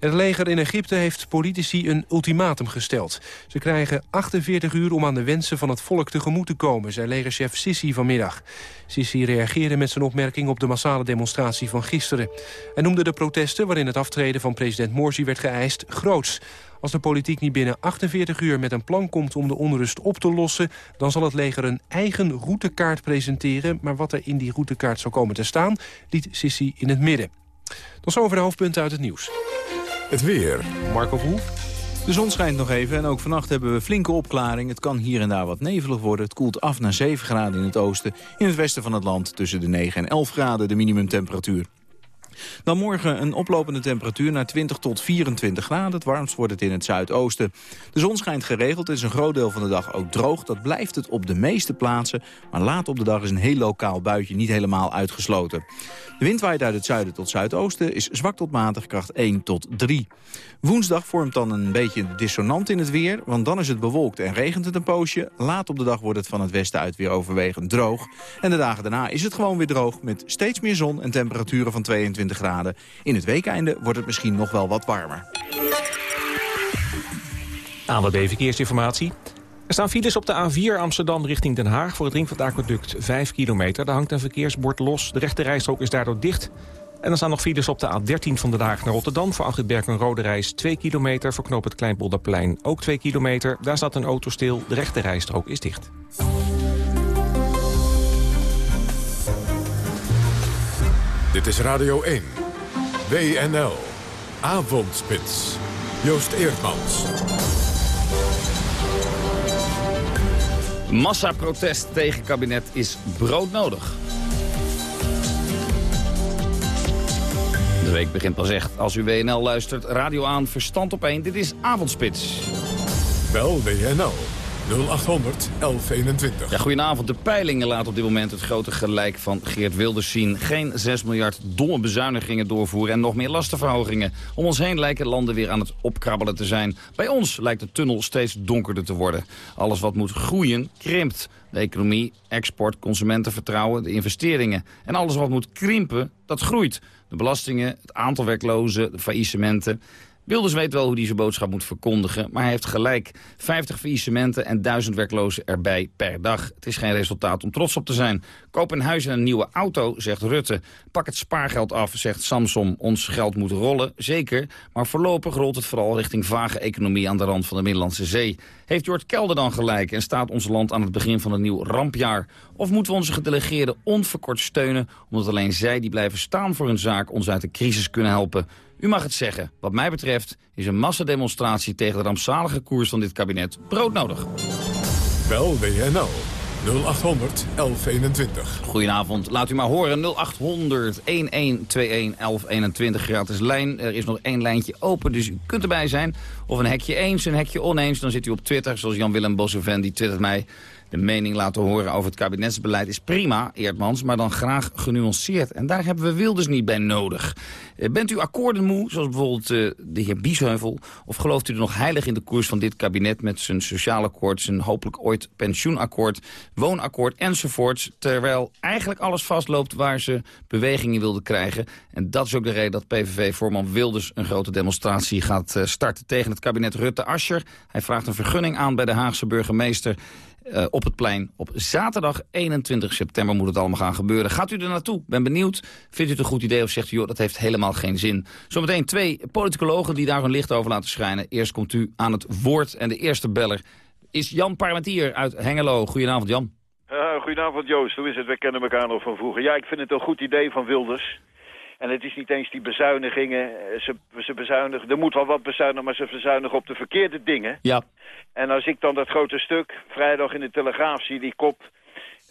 Het leger in Egypte heeft politici een ultimatum gesteld. Ze krijgen 48 uur om aan de wensen van het volk tegemoet te komen... zei legerchef Sisi vanmiddag. Sisi reageerde met zijn opmerking op de massale demonstratie van gisteren. Hij noemde de protesten waarin het aftreden van president Morsi werd geëist groots. Als de politiek niet binnen 48 uur met een plan komt om de onrust op te lossen... dan zal het leger een eigen routekaart presenteren. Maar wat er in die routekaart zou komen te staan, liet Sisi in het midden. Tot zover de hoofdpunten uit het nieuws. Het weer. Marco Verhoef. De zon schijnt nog even en ook vannacht hebben we flinke opklaring. Het kan hier en daar wat nevelig worden. Het koelt af naar 7 graden in het oosten. In het westen van het land tussen de 9 en 11 graden de minimumtemperatuur. Dan morgen een oplopende temperatuur naar 20 tot 24 graden. Het warmst wordt het in het zuidoosten. De zon schijnt geregeld. Is een groot deel van de dag ook droog. Dat blijft het op de meeste plaatsen. Maar laat op de dag is een heel lokaal buitje niet helemaal uitgesloten. De wind waait uit het zuiden tot zuidoosten. Is zwak tot matig, kracht 1 tot 3. Woensdag vormt dan een beetje dissonant in het weer. Want dan is het bewolkt en regent het een poosje. Laat op de dag wordt het van het westen uit weer overwegend droog. En de dagen daarna is het gewoon weer droog. Met steeds meer zon en temperaturen van 22 graden. In het weekeinde wordt het misschien nog wel wat warmer. ANWB Verkeersinformatie. Er staan files op de A4 Amsterdam richting Den Haag... voor het ringvaartaqueduct 5 kilometer. Daar hangt een verkeersbord los. De rechte rijstrook is daardoor dicht. En er staan nog files op de A13 van Den Haag naar Rotterdam... voor Afritberg een rode reis 2 kilometer. Voor knoop het Kleinbolderplein ook 2 kilometer. Daar staat een auto stil. De rechte rijstrook is dicht. Dit is Radio 1. WNL. Avondspits. Joost Eerdmans. Massaprotest tegen kabinet is broodnodig. De week begint pas echt. Als u WNL luistert, radio aan, verstand op 1. Dit is Avondspits. Bel WNL 0800 1121. Ja, goedenavond. De peilingen laten op dit moment het grote gelijk van Geert Wilders zien. Geen 6 miljard domme bezuinigingen doorvoeren en nog meer lastenverhogingen. Om ons heen lijken landen weer aan het opkrabbelen te zijn. Bij ons lijkt de tunnel steeds donkerder te worden. Alles wat moet groeien, krimpt. De economie, export, consumentenvertrouwen, de investeringen. En alles wat moet krimpen, dat groeit. De belastingen, het aantal werklozen, de faillissementen. Wilders weet wel hoe hij zijn boodschap moet verkondigen, maar hij heeft gelijk. 50 faillissementen en 1000 werklozen erbij per dag. Het is geen resultaat om trots op te zijn. Koop een huis en een nieuwe auto, zegt Rutte. Pak het spaargeld af, zegt Samsom. Ons geld moet rollen, zeker. Maar voorlopig rolt het vooral richting vage economie aan de rand van de Middellandse Zee. Heeft Jort Kelder dan gelijk en staat ons land aan het begin van een nieuw rampjaar? Of moeten we onze gedelegeerden onverkort steunen... omdat alleen zij die blijven staan voor hun zaak ons uit de crisis kunnen helpen? U mag het zeggen. Wat mij betreft is een massademonstratie tegen de rampzalige koers van dit kabinet broodnodig. Bel WNL 0800 1121. Goedenavond, laat u maar horen. 0800 1121 1121 gratis lijn. Er is nog één lijntje open, dus u kunt erbij zijn. Of een hekje eens, een hekje oneens. Dan zit u op Twitter, zoals Jan-Willem Bosseven, die twittert mij de mening laten horen over het kabinetsbeleid is prima, Eerdmans, maar dan graag genuanceerd. En daar hebben we Wilders niet bij nodig. Eh, bent u akkoordenmoe, zoals bijvoorbeeld uh, de heer Biesheuvel? Of gelooft u er nog heilig in de koers van dit kabinet met zijn sociaal akkoord, zijn hopelijk ooit pensioenakkoord, woonakkoord enzovoorts, terwijl eigenlijk alles vastloopt waar ze bewegingen wilden krijgen. En dat is ook de reden dat PVV-voorman Wilders een grote demonstratie gaat uh, starten tegen het kabinet Rutte-Ascher. Hij vraagt een vergunning aan bij de Haagse burgemeester uh, op het plein. Op zaterdag 21 september moet het allemaal gaan gebeuren. Gaat u er naartoe? Ben benieuwd. Vindt u het een goed idee of zegt u, joh, dat heeft helemaal geen zin? Zometeen twee politicologen die daar hun licht over laten schijnen. Eerst komt u aan het woord en de eerste beller is Jan Parmentier uit Hengelo. Goedenavond, Jan. Uh, goedenavond, Joost. Hoe is het? We kennen elkaar nog van vroeger. Ja, ik vind het een goed idee van Wilders. En het is niet eens die bezuinigingen. Ze, ze bezuinigen, er moet wel wat bezuinigen, maar ze bezuinigen op de verkeerde dingen. Ja. En als ik dan dat grote stuk, vrijdag in de Telegraaf, zie die kop...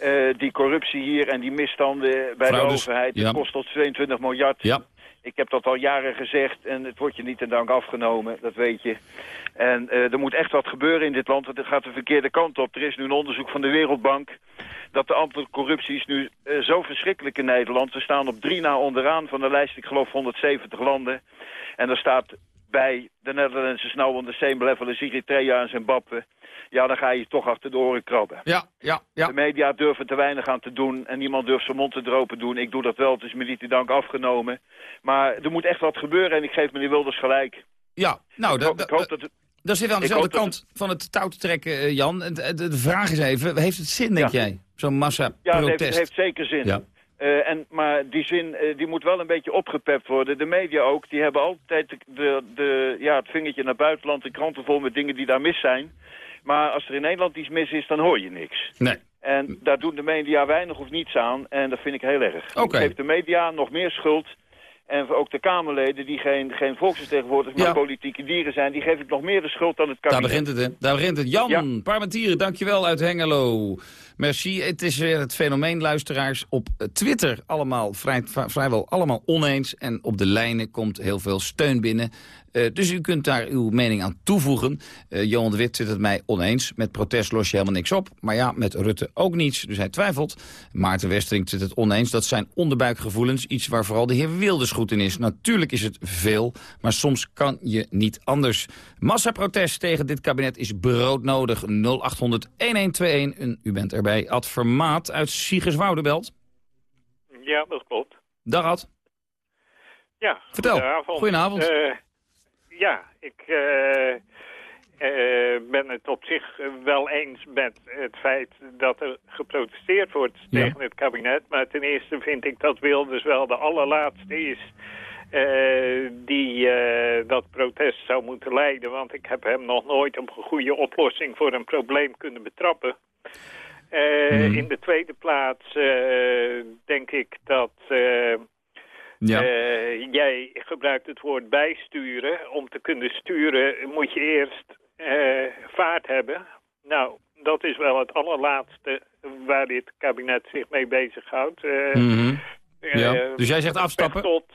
Uh, die corruptie hier en die misstanden bij de overheid, ja. kost tot 22 miljard. Ja. Ik heb dat al jaren gezegd en het wordt je niet ten dank afgenomen, dat weet je. En uh, er moet echt wat gebeuren in dit land, want het gaat de verkeerde kant op. Er is nu een onderzoek van de Wereldbank dat de ambtelijke corruptie is nu uh, zo verschrikkelijk in Nederland. We staan op drie na onderaan van de lijst, ik geloof 170 landen. En er staat bij de Nederlandse Snow on the same level as Eritrea en Zimbabwe. Ja, dan ga je toch achter de oren krabben. Ja, ja, ja. De media durven te weinig aan te doen en niemand durft zijn mond te dropen doen. Ik doe dat wel, het is me niet te dank afgenomen. Maar er moet echt wat gebeuren en ik geef meneer Wilders gelijk. Ja, nou, ik, hoop, ik hoop dat... Het... Daar zit aan dezelfde kant het... van het touw te trekken, uh, Jan. De, de, de, vraag is even, heeft het zin, denk ja. jij? Zo'n massa-protest? Ja, het heeft, het heeft zeker zin. Ja. Uh, en, maar die zin uh, die moet wel een beetje opgepept worden. De media ook, die hebben altijd de, de, ja, het vingertje naar buitenland, de kranten vol met dingen die daar mis zijn. Maar als er in Nederland iets mis is, dan hoor je niks. Nee. En daar doen de media weinig of niets aan. En dat vind ik heel erg. Okay. geeft de media nog meer schuld. En ook de Kamerleden die geen, geen volksvertegenwoordigers, maar ja. politieke dieren zijn... die geef ik nog meer de schuld dan het kabinet. Daar begint het, hè? Daar begint het. Jan ja. Parmentieren, dankjewel uit Hengelo. Merci. Het is weer het fenomeen, luisteraars. Op Twitter allemaal vrij, vrijwel allemaal oneens. En op de lijnen komt heel veel steun binnen. Uh, dus u kunt daar uw mening aan toevoegen. Uh, Johan de Wit twittert mij oneens. Met protest los je helemaal niks op. Maar ja, met Rutte ook niets. Dus hij twijfelt. Maarten Westering twittert oneens. Dat zijn onderbuikgevoelens. Iets waar vooral de heer Wilders goed in is. Natuurlijk is het veel. Maar soms kan je niet anders. Massaprotest tegen dit kabinet is broodnodig. 0800 1121. En u bent erbij. Ad Vermaat uit Siegerswoude belt. Ja, dat klopt. Dag Ad. Ja, Vertel. Goedenavond. Goedenavond. Uh, ja, ik uh, uh, ben het op zich wel eens met het feit dat er geprotesteerd wordt Ja. tegen het kabinet. Maar ten eerste vind ik dat Wilders wel de allerlaatste is uh, die dat protest zou moeten leiden. Want ik heb hem nog nooit op een goede oplossing voor een probleem kunnen betrappen. Hmm. In de tweede plaats denk ik dat... Ja. Uh, jij gebruikt het woord bijsturen. Om te kunnen sturen moet je eerst uh, vaart hebben. Nou, dat is wel het allerlaatste waar dit kabinet zich mee bezighoudt. Uh, mm -hmm. ja. Dus jij zegt afstappen? Tot,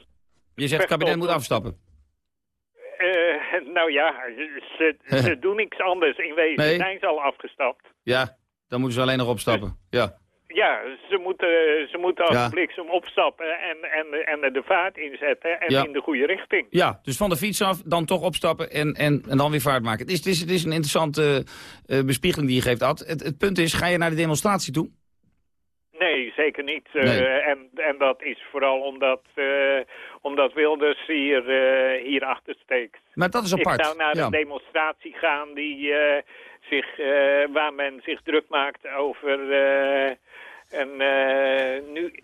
je zegt het kabinet moet afstappen? <laughs> nou ja, ze, ze <laughs> doen niks anders. In wezen nee. zijn ze al afgestapt. Ja, dan moeten ze alleen nog opstappen. Ja. Ja, ze moeten, ze moeten als ja. bliksem opstappen en, en, en de vaart inzetten en ja. in de goede richting. Ja, dus van de fiets af, dan toch opstappen en, en, en dan weer vaart maken. Het is, het is, het is een interessante uh, bespiegeling die je geeft, Ad. Het, het punt is, ga je naar de demonstratie toe? Nee, zeker niet. Eh, Nee. en, en dat is vooral omdat, eh, omdat Wilders hier, eh hier achter steekt. Maar dat is apart. Ik zou naar ja. een demonstratie gaan die, eh, zich, eh, waar men zich druk maakt over een, eh, nu,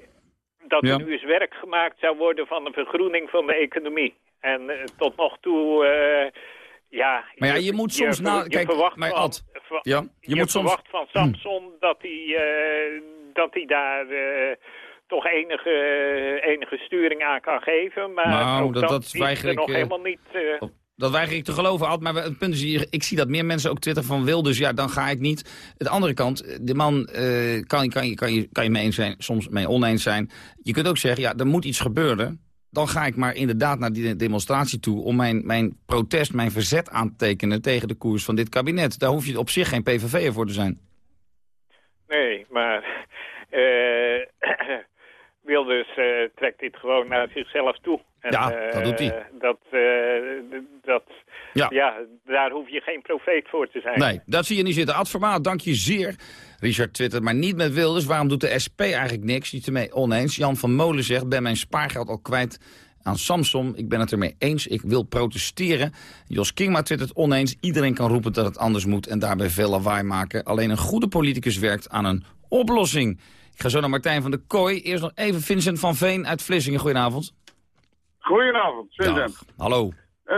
dat Ja. er nu eens werk gemaakt zou worden van de vergroening van de economie. En eh, tot nog toe, eh, ja... Maar ja, je moet soms na- je kijk, verwacht maar van- Ad, va- ja, je je moet soms- verwacht van Samson dat hij, dat hij daar toch enige, enige sturing aan kan geven. Maar Nou, dat- dat, weiger er ik, nog helemaal niet... Dat weiger ik te geloven, Ad. Maar het punt is, hier, ik zie dat meer mensen ook twitteren van Wilders. Ja, dan ga ik niet. De andere kant, de man eh, kan, kan, je, kan, je, kan je mee eens zijn, soms mee oneens zijn. Je kunt ook zeggen, ja, er moet iets gebeuren. Dan ga ik maar inderdaad naar die demonstratie toe... om mijn, mijn protest, mijn verzet aan te tekenen tegen de koers van dit kabinet. Daar hoef je op zich geen PVV'er voor te zijn. Nee, maar eh Wilders eh, trekt dit gewoon naar zichzelf toe. En, Ja, eh, dat doet hij. Dat, eh, dat, Ja. ja. daar hoef je geen profeet voor te zijn. Nee, dat zie je niet zitten. Ad Vermaat, dank je zeer. Richard twittert, maar niet met Wilders. Waarom doet de SP eigenlijk niks? Niet ermee oneens. Jan van Molen zegt, ben mijn spaargeld al kwijt aan Samsung. Ik ben het ermee eens. Ik wil protesteren. Jos Kingma twittert oneens. Iedereen kan roepen dat het anders moet en daarbij veel lawaai maken. Alleen een goede politicus werkt aan een oplossing. Ik ga zo naar Martijn van der Kooi. Eerst nog even Vincent van Veen uit Vlissingen. Goedenavond. Goedenavond, Vincent. Dag. Hallo. Eh,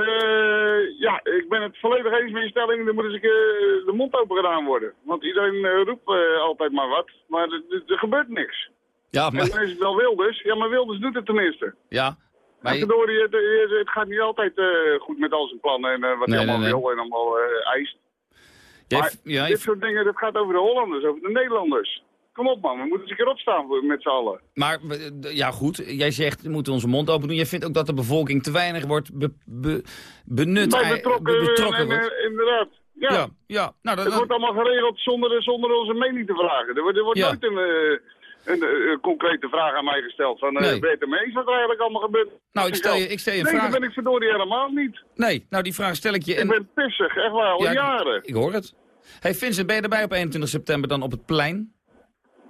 ja, ik ben het volledig eens met je stelling. Er moet eens een keer de mond open gedaan worden. Want iedereen eh, roept eh, altijd maar wat. Maar er, gebeurt niks. Ja, En dan is het wel Wilders. Ja, maar Wilders doet het tenminste. Ja. Maar Maar je- verdorie, het, het, gaat niet altijd eh, goed met al zijn plannen en eh, wat Nee, hij allemaal nee, nee. wil en allemaal eh, eist. Jij- maar ja, dit soort dingen, dat gaat over de Hollanders, over de Nederlanders. Kom op man, we moeten eens een keer opstaan met z'n allen. Maar ja, goed. Jij zegt, we moeten onze mond open doen. Jij vindt ook dat de bevolking te weinig wordt be- be- benut. Bij betrokken, be- betrokken en, eh, inderdaad. Ja. Ja, ja. Nou, dat, het wordt allemaal geregeld zonder, zonder onze mening te vragen. Er wordt, er wordt Ja. nooit een, eh, een, eh, concrete vraag aan mij gesteld. Van, Nee. ben je het ermee eens wat er eigenlijk allemaal gebeurt? Nou, ik stel je- ik stel je een nee, vraag. dat ben ik verdorie helemaal niet. Nee, nou die vraag stel ik je. Ik ben pissig, echt waar, al Ja, ik- jaren. Ik hoor het. Hey Vincent, ben je erbij op 21 september dan op het plein?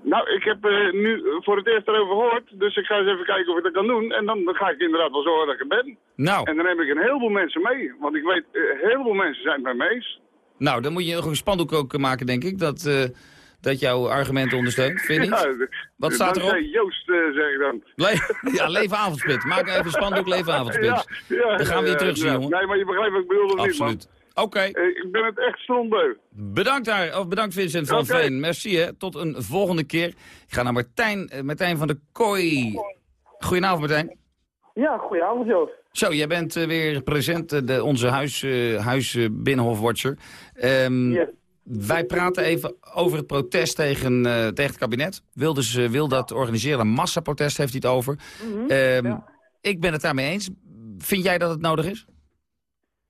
Nou, ik heb eh, nu voor het eerst erover gehoord, dus ik ga eens even kijken of ik dat kan doen. En dan ga ik inderdaad wel zorgen dat ik er ben. Nou. En dan neem ik een heleboel mensen mee, want ik weet, eh, een heleboel mensen zijn het met me eens. Nou, dan moet je nog een spandoek ook maken, denk ik, dat, eh, dat jouw argumenten ondersteunt, vind je Ja, niet? Wat staat erop? Joost, zeg ik dan. Le ja, leven avondspits. Maak even een spandoek, leven avondspits. Ja, ja, Dan gaan we je ja, terugzien, ja. jongen. Nee, maar je begrijpt wat ik bedoel, of niet, man? Oké. Eh, ik ben het echt strombeu. Bedankt daar, of bedankt Vincent van. Veen. Merci hè, tot een volgende keer. Ik ga naar Martijn, eh, Martijn van der Kooi. Goedenavond Martijn. Ja, goedenavond Joost. Zo, jij bent eh, weer present, de, onze huis, eh, huis eh, Binnenhofwatcher. Ehm, Yes. Wij praten even over het protest tegen, eh, tegen het kabinet. Wilders wil dat organiseren, een massaprotest heeft hij het over. Mhm, Ehm, Ik ben het daarmee eens. Vind jij dat het nodig is?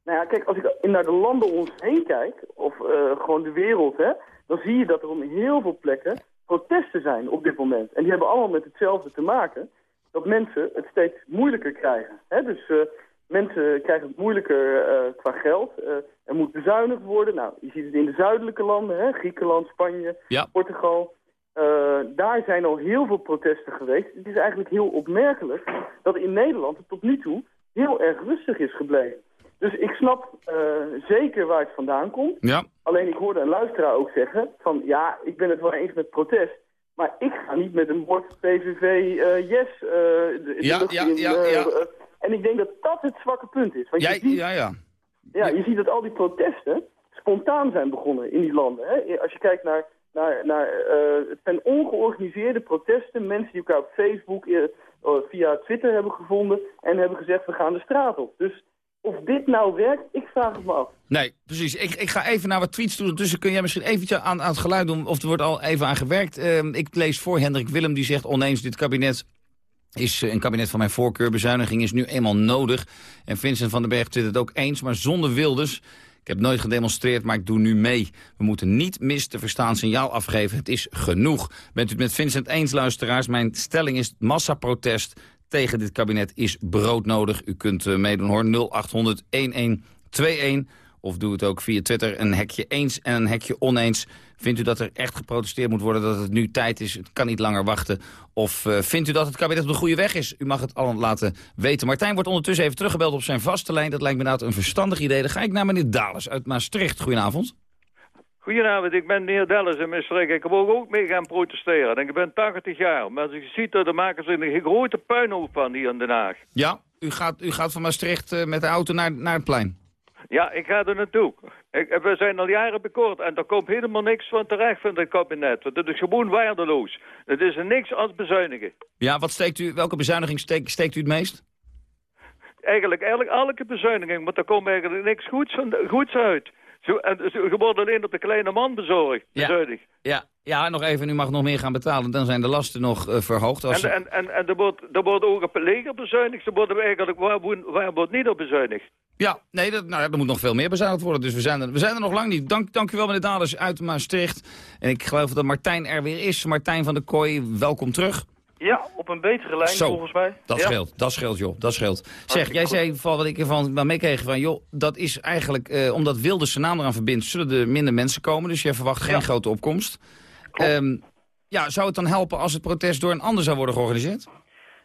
Nou ja, kijk, als ik naar de landen om ons heen kijk, of eh, gewoon de wereld, hè, dan zie je dat er op heel veel plekken protesten zijn op dit moment. En die hebben allemaal met hetzelfde te maken, dat mensen het steeds moeilijker krijgen. Hè? Dus eh, mensen krijgen het moeilijker eh, qua geld. Er moet bezuinigd worden. Nou, je ziet het in de zuidelijke landen, hè? Griekenland, Spanje, Ja. Portugal. Daar zijn al heel veel protesten geweest. Het is eigenlijk heel opmerkelijk dat in Nederland het tot nu toe heel erg rustig is gebleven. Dus ik snap eh, zeker waar het vandaan komt. Ja. Alleen ik hoorde een luisteraar ook zeggen van ja, ik ben het wel eens met protest. Maar ik ga niet met een bord PVV eh, yes eh, de, Ja, ja, in, ja, ja. en ik denk dat dat het zwakke punt is. Want je ziet- ja, ja. ja, je ziet dat al die protesten spontaan zijn begonnen in die landen. Hè? Als je kijkt naar, naar, naar het zijn ongeorganiseerde protesten. Mensen die elkaar op Facebook, via Twitter hebben gevonden en hebben gezegd we gaan de straat op. Dus of dit nou werkt, ik vraag het me af. Nee, precies. Ik, ik ga even naar wat tweets toe. Ondertussen kun jij misschien eventjes aan, aan het geluid doen. Of er wordt al even aan gewerkt. Ehm, ik lees voor Hendrik Willem, die zegt oneens dit kabinet is eh, een kabinet van mijn voorkeur. Bezuiniging is nu eenmaal nodig. En Vincent van den Berg zit het ook eens, maar zonder Wilders... Ik heb nooit gedemonstreerd, maar ik doe nu mee. We moeten niet mis te verstaan signaal afgeven. Het is genoeg. Bent u het met Vincent eens, luisteraars? Mijn stelling is massaprotest tegen dit kabinet is broodnodig. U kunt eh, meedoen hoor. 0800 1121 Of doe het ook via Twitter, een hekje eens en een hekje oneens. Vindt u dat er echt geprotesteerd moet worden, dat het nu tijd is, het kan niet langer wachten? Of uh, vindt u dat het kabinet op de goede weg is? U mag het allen laten weten. Martijn wordt ondertussen even teruggebeld op zijn vaste lijn. Dat lijkt me inderdaad een verstandig idee. Dan ga ik naar meneer Dales uit Maastricht. Goedenavond. Goedenavond, ik ben meneer Dallas in Maastricht. Ik heb ook mee gaan protesteren. En ik ben 80 jaar. Maar als je ziet, dat de maken ze een grote puinhoop van hier in Den Haag. Ja, u gaat, u gaat van Maastricht uh, met de auto naar, naar het plein. Ja, ik ga er naartoe. Ik, we zijn al jaren bekort en daar komt helemaal niks van terecht van het kabinet. Want het is gewoon waardeloos. Het is er niks als bezuinigen. Ja, wat steekt u, welke bezuiniging steekt, steekt u het meest? Eigenlijk, eigenlijk elke bezuiniging, want er komt eigenlijk niks goeds, goeds uit. Zo, en, ze alleen op de kleine man bezorgd. Ja. ja. Ja, nog even, u mag nog meer gaan betalen. Dan zijn de lasten nog uh, verhoogd. Als... En, en, en, en er, wordt, er wordt ook op het leger bezuinigd. Worden eigenlijk, waar, waar wordt niet op bezuinigd? Ja, nee, dat, nou, er moet nog veel meer bezuinigd worden. Dus we zijn er, we zijn er nog lang niet. Dank, dank u wel, meneer Dalers uit Maastricht. En ik geloof dat Martijn er weer is. Martijn van der Kooi, welkom terug. Ja, op een betere lijn volgens mij. Dat ja. scheelt, dat scheelt joh, dat scheelt. Zeg, jij zei van wat ik ervan meekreeg van joh, dat is eigenlijk, eh, omdat Wilders zijn naam eraan verbindt, zullen er minder mensen komen. Dus jij verwacht geen grote opkomst. Um, ja, zou het dan helpen als het protest door een ander zou worden georganiseerd?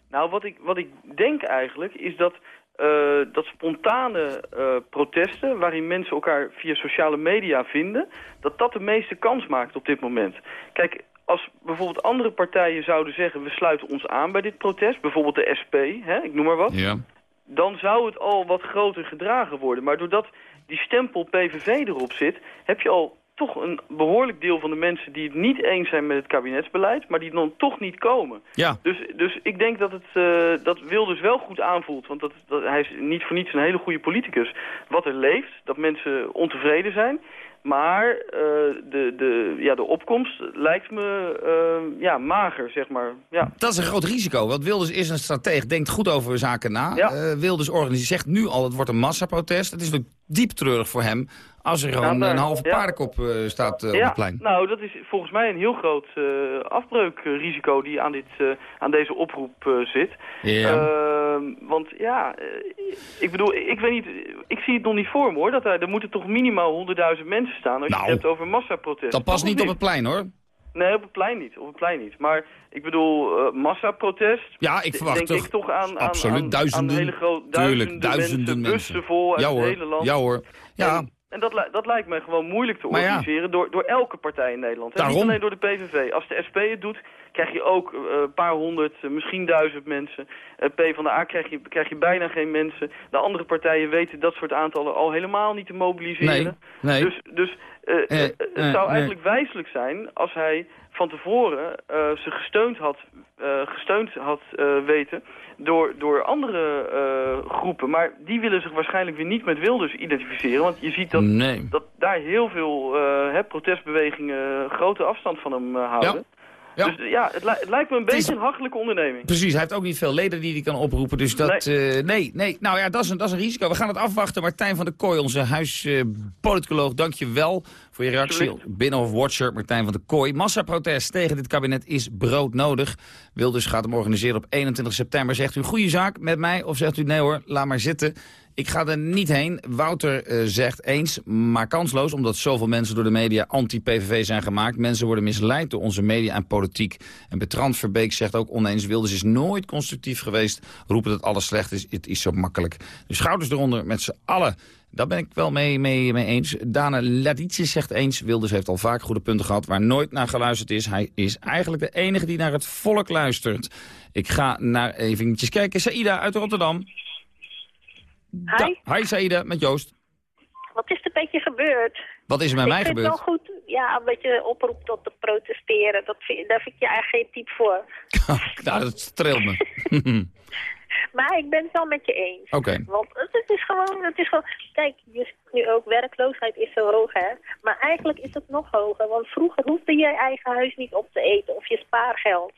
Nou, wat ik, wat ik denk eigenlijk is dat, uh, dat spontane uh, protesten, waarin mensen elkaar via sociale media vinden, dat dat de meeste kans maakt op dit moment. Kijk, als bijvoorbeeld andere partijen zouden zeggen... we sluiten ons aan bij dit protest, bijvoorbeeld de SP, hè, ik noem maar wat... Ja. dan zou het al wat groter gedragen worden. Maar doordat die stempel PVV erop zit... heb je al toch een behoorlijk deel van de mensen die het niet eens zijn met het kabinetsbeleid... maar die dan toch niet komen. Ja. Dus, dus ik denk dat het uh, dat Wilders wel goed aanvoelt. Want dat, dat, hij is niet voor niets een hele goede politicus. Wat er leeft, dat mensen ontevreden zijn... Maar uh, de, de, ja, de opkomst lijkt me uh, ja, mager, zeg maar. Ja. Dat is een groot risico, want Wilders is een strateeg, denkt goed over zaken na. Ja. Uh, Wilders organiseert, zegt nu al, het wordt een massaprotest. Het is natuurlijk diep treurig voor hem als er gewoon nou, een halve ja. paardenkop staat ja, op het plein. Nou, dat is volgens mij een heel groot afbreukrisico die aan, dit, aan deze oproep zit. Ja. Ehm, want ja, ik bedoel, ik weet niet, ik zie het nog niet voor me hoor. Dat er, er moeten toch minimaal 100.000 mensen staan als nou, je het hebt over massaprotest. Dat past niet, niet op het plein hoor. Nee, op het plein niet. Op het plein niet. Maar ik bedoel, uh, massaprotest. Ja, ik verwacht denk toch, ik toch aan, absoluut, aan, duizenden, aan hele grote duizenden, tuurlijk, duizenden mensen, bussen vol uit ja, het hoor. hele land. Ja hoor. Ja. En, en dat, dat lijkt mij gewoon moeilijk te ja. organiseren door, door elke partij in Nederland. Hè? Niet Daarom. alleen door de PVV. Als de SP het doet, krijg je ook eh, een paar honderd, eh, misschien duizend mensen. Uh, P van de A krijg je, krijg je bijna geen mensen. De andere partijen weten dat soort aantallen al helemaal niet te mobiliseren. Nee, nee. Dus, dus het eh, zou nee. eigenlijk wijselijk zijn als hij van tevoren eh, ze gesteund had, eh, gesteund had eh, weten door, door andere eh, groepen. Maar die willen zich waarschijnlijk weer niet met Wilders identificeren. Want je ziet dat, Nee. dat daar heel veel eh, hè, protestbewegingen grote afstand van hem eh, houden. Ja. Dus ja, het, li- het lijkt me een is- beetje een hachelijke onderneming. Precies, hij heeft ook niet veel leden die hij kan oproepen. Dus dat, nee. nee, nee. Nou ja, dat is, een, dat is een risico. We gaan het afwachten. Martijn van der Kooi, onze huispoliticoloog, dank je wel voor je reactie. Binnenhof Watcher, Martijn van der Kooi. Massaprotest tegen dit kabinet is broodnodig. Wilders gaat hem organiseren op 21 september. Zegt u goede zaak met mij of zegt u nee hoor, laat maar zitten. Ik ga er niet heen. Wouter eh, zegt eens, maar kansloos... omdat zoveel mensen door de media anti-PVV zijn gemaakt. Mensen worden misleid door onze media en politiek. En Betrand Verbeek zegt ook oneens... Wilders is nooit constructief geweest. Roepen dat alles slecht is, het is zo makkelijk. De schouders eronder met z'n allen. Daar ben ik wel mee, mee, mee eens. Dana Ladice zegt eens... Wilders heeft al vaak goede punten gehad waar nooit naar geluisterd is. Hij is eigenlijk de enige die naar het volk luistert. Ik ga naar eventjes kijken. Saïda uit Rotterdam. Hi. Da- Hi Saïda, met Joost. Wat is er een beetje gebeurd? Wat is er met mij ik vind gebeurd? het wel goed, ja, een beetje oproep tot te protesteren. Dat vind, daar vind je eigenlijk geen type voor. <laughs> nou, dat streelt me. <laughs> Maar ik ben het wel met je eens. Oké. Want het is gewoon, het is gewoon, kijk, je ziet nu ook werkloosheid is zo hoog, hè. Maar eigenlijk is het nog hoger. Want vroeger hoefde je eigen huis niet op te eten of je spaargeld.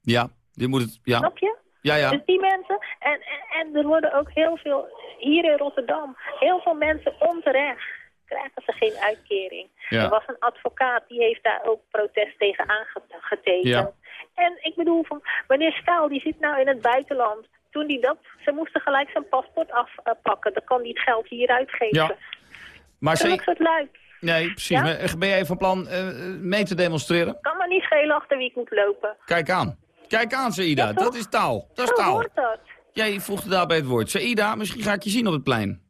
ja, je moet het... Ja. Snap je? Ja, ja. Dus die mensen, en, en, en er worden ook heel veel, hier in Rotterdam, heel veel mensen onterecht krijgen ze geen uitkering. Ja. Er was een advocaat, die heeft daar ook protest tegen aangetekend. Ja. En ik bedoel, van, meneer Staal, die zit nou in het buitenland. Toen die dat, ze moesten gelijk zijn paspoort afpakken. Dan kan hij het geld hier uitgeven. Ja. Maar ze- luid? Nee, precies. Ja? Maar Ben jij van plan eh, mee te demonstreren? Kan me niet schelen achter wie ik moet lopen. Kijk aan. Kijk aan, Saïda. dat is taal. Dat is taal. hoort dat. Jij voegde daarbij het woord. Saïda, misschien ga ik je zien op het plein.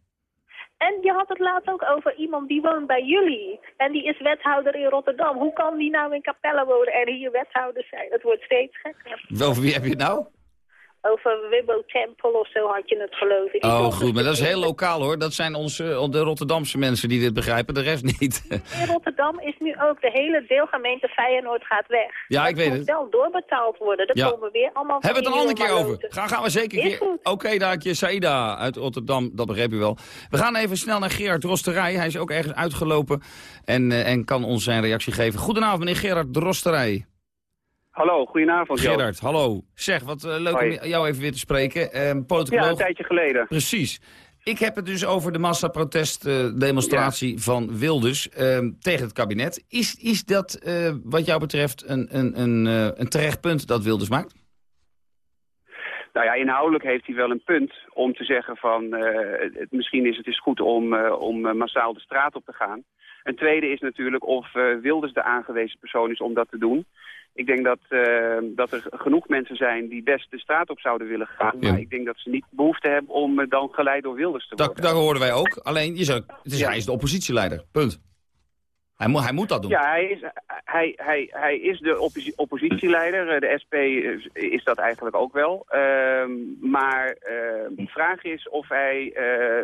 En je had het laatst ook over iemand die woont bij jullie. En die is wethouder in Rotterdam. Hoe kan die nou in Capelle wonen en hier wethouder zijn? Het wordt steeds gekker. Over wie heb je het nou? Over Wibbo Tempel of zo had je het geloof ik. Oh, goed. Maar dat is heel lokaal, hoor. Dat zijn onze, de Rotterdamse mensen die dit begrijpen. De rest niet. <laughs> In Rotterdam is nu ook de hele deelgemeente Feyenoord gaat weg. Ja, ik Dat weet moet het. wel doorbetaald worden. Er Ja. komen weer allemaal... Hebben we het een andere keer over? Gaan Gaan, we zeker keer. Oké, dank je. Saïda uit Rotterdam, dat begreep u wel. We gaan even snel naar Gerard Drosterij. Hij is ook ergens uitgelopen en, eh, en kan ons zijn reactie geven. Goedenavond, meneer Gerard Drosterij. Hallo, goedenavond. Joost. Gerard, hallo. Zeg, wat eh, leuk Hoi. om jou even weer te spreken. Eh politicoloog. Ja, een tijdje geleden. Precies. Ik heb het dus over de massaprotestdemonstratie van Wilders eh, tegen het kabinet. Is, is dat eh, wat jou betreft een, een, een, eh, een terecht punt dat Wilders maakt? Nou ja, inhoudelijk heeft hij wel een punt om te zeggen van... eh, het, misschien is het is goed om, eh, om eh, massaal de straat op te gaan. Een tweede is natuurlijk of eh, Wilders de aangewezen persoon is om dat te doen. Ik denk dat, eh, dat er genoeg mensen zijn die best de straat op zouden willen gaan. Maar ik denk dat ze niet behoefte hebben om eh, dan geleid door Wilders te worden. Dat, daar hoorden wij ook. Alleen, je zou, het is, hij is de oppositieleider. Punt. Hij, moet hij moet dat doen. Ja, hij is, hij, hij, hij is de opposi- oppositieleider. Eh, De SP is, is dat eigenlijk ook wel. Ehm, maar eh, de vraag is of hij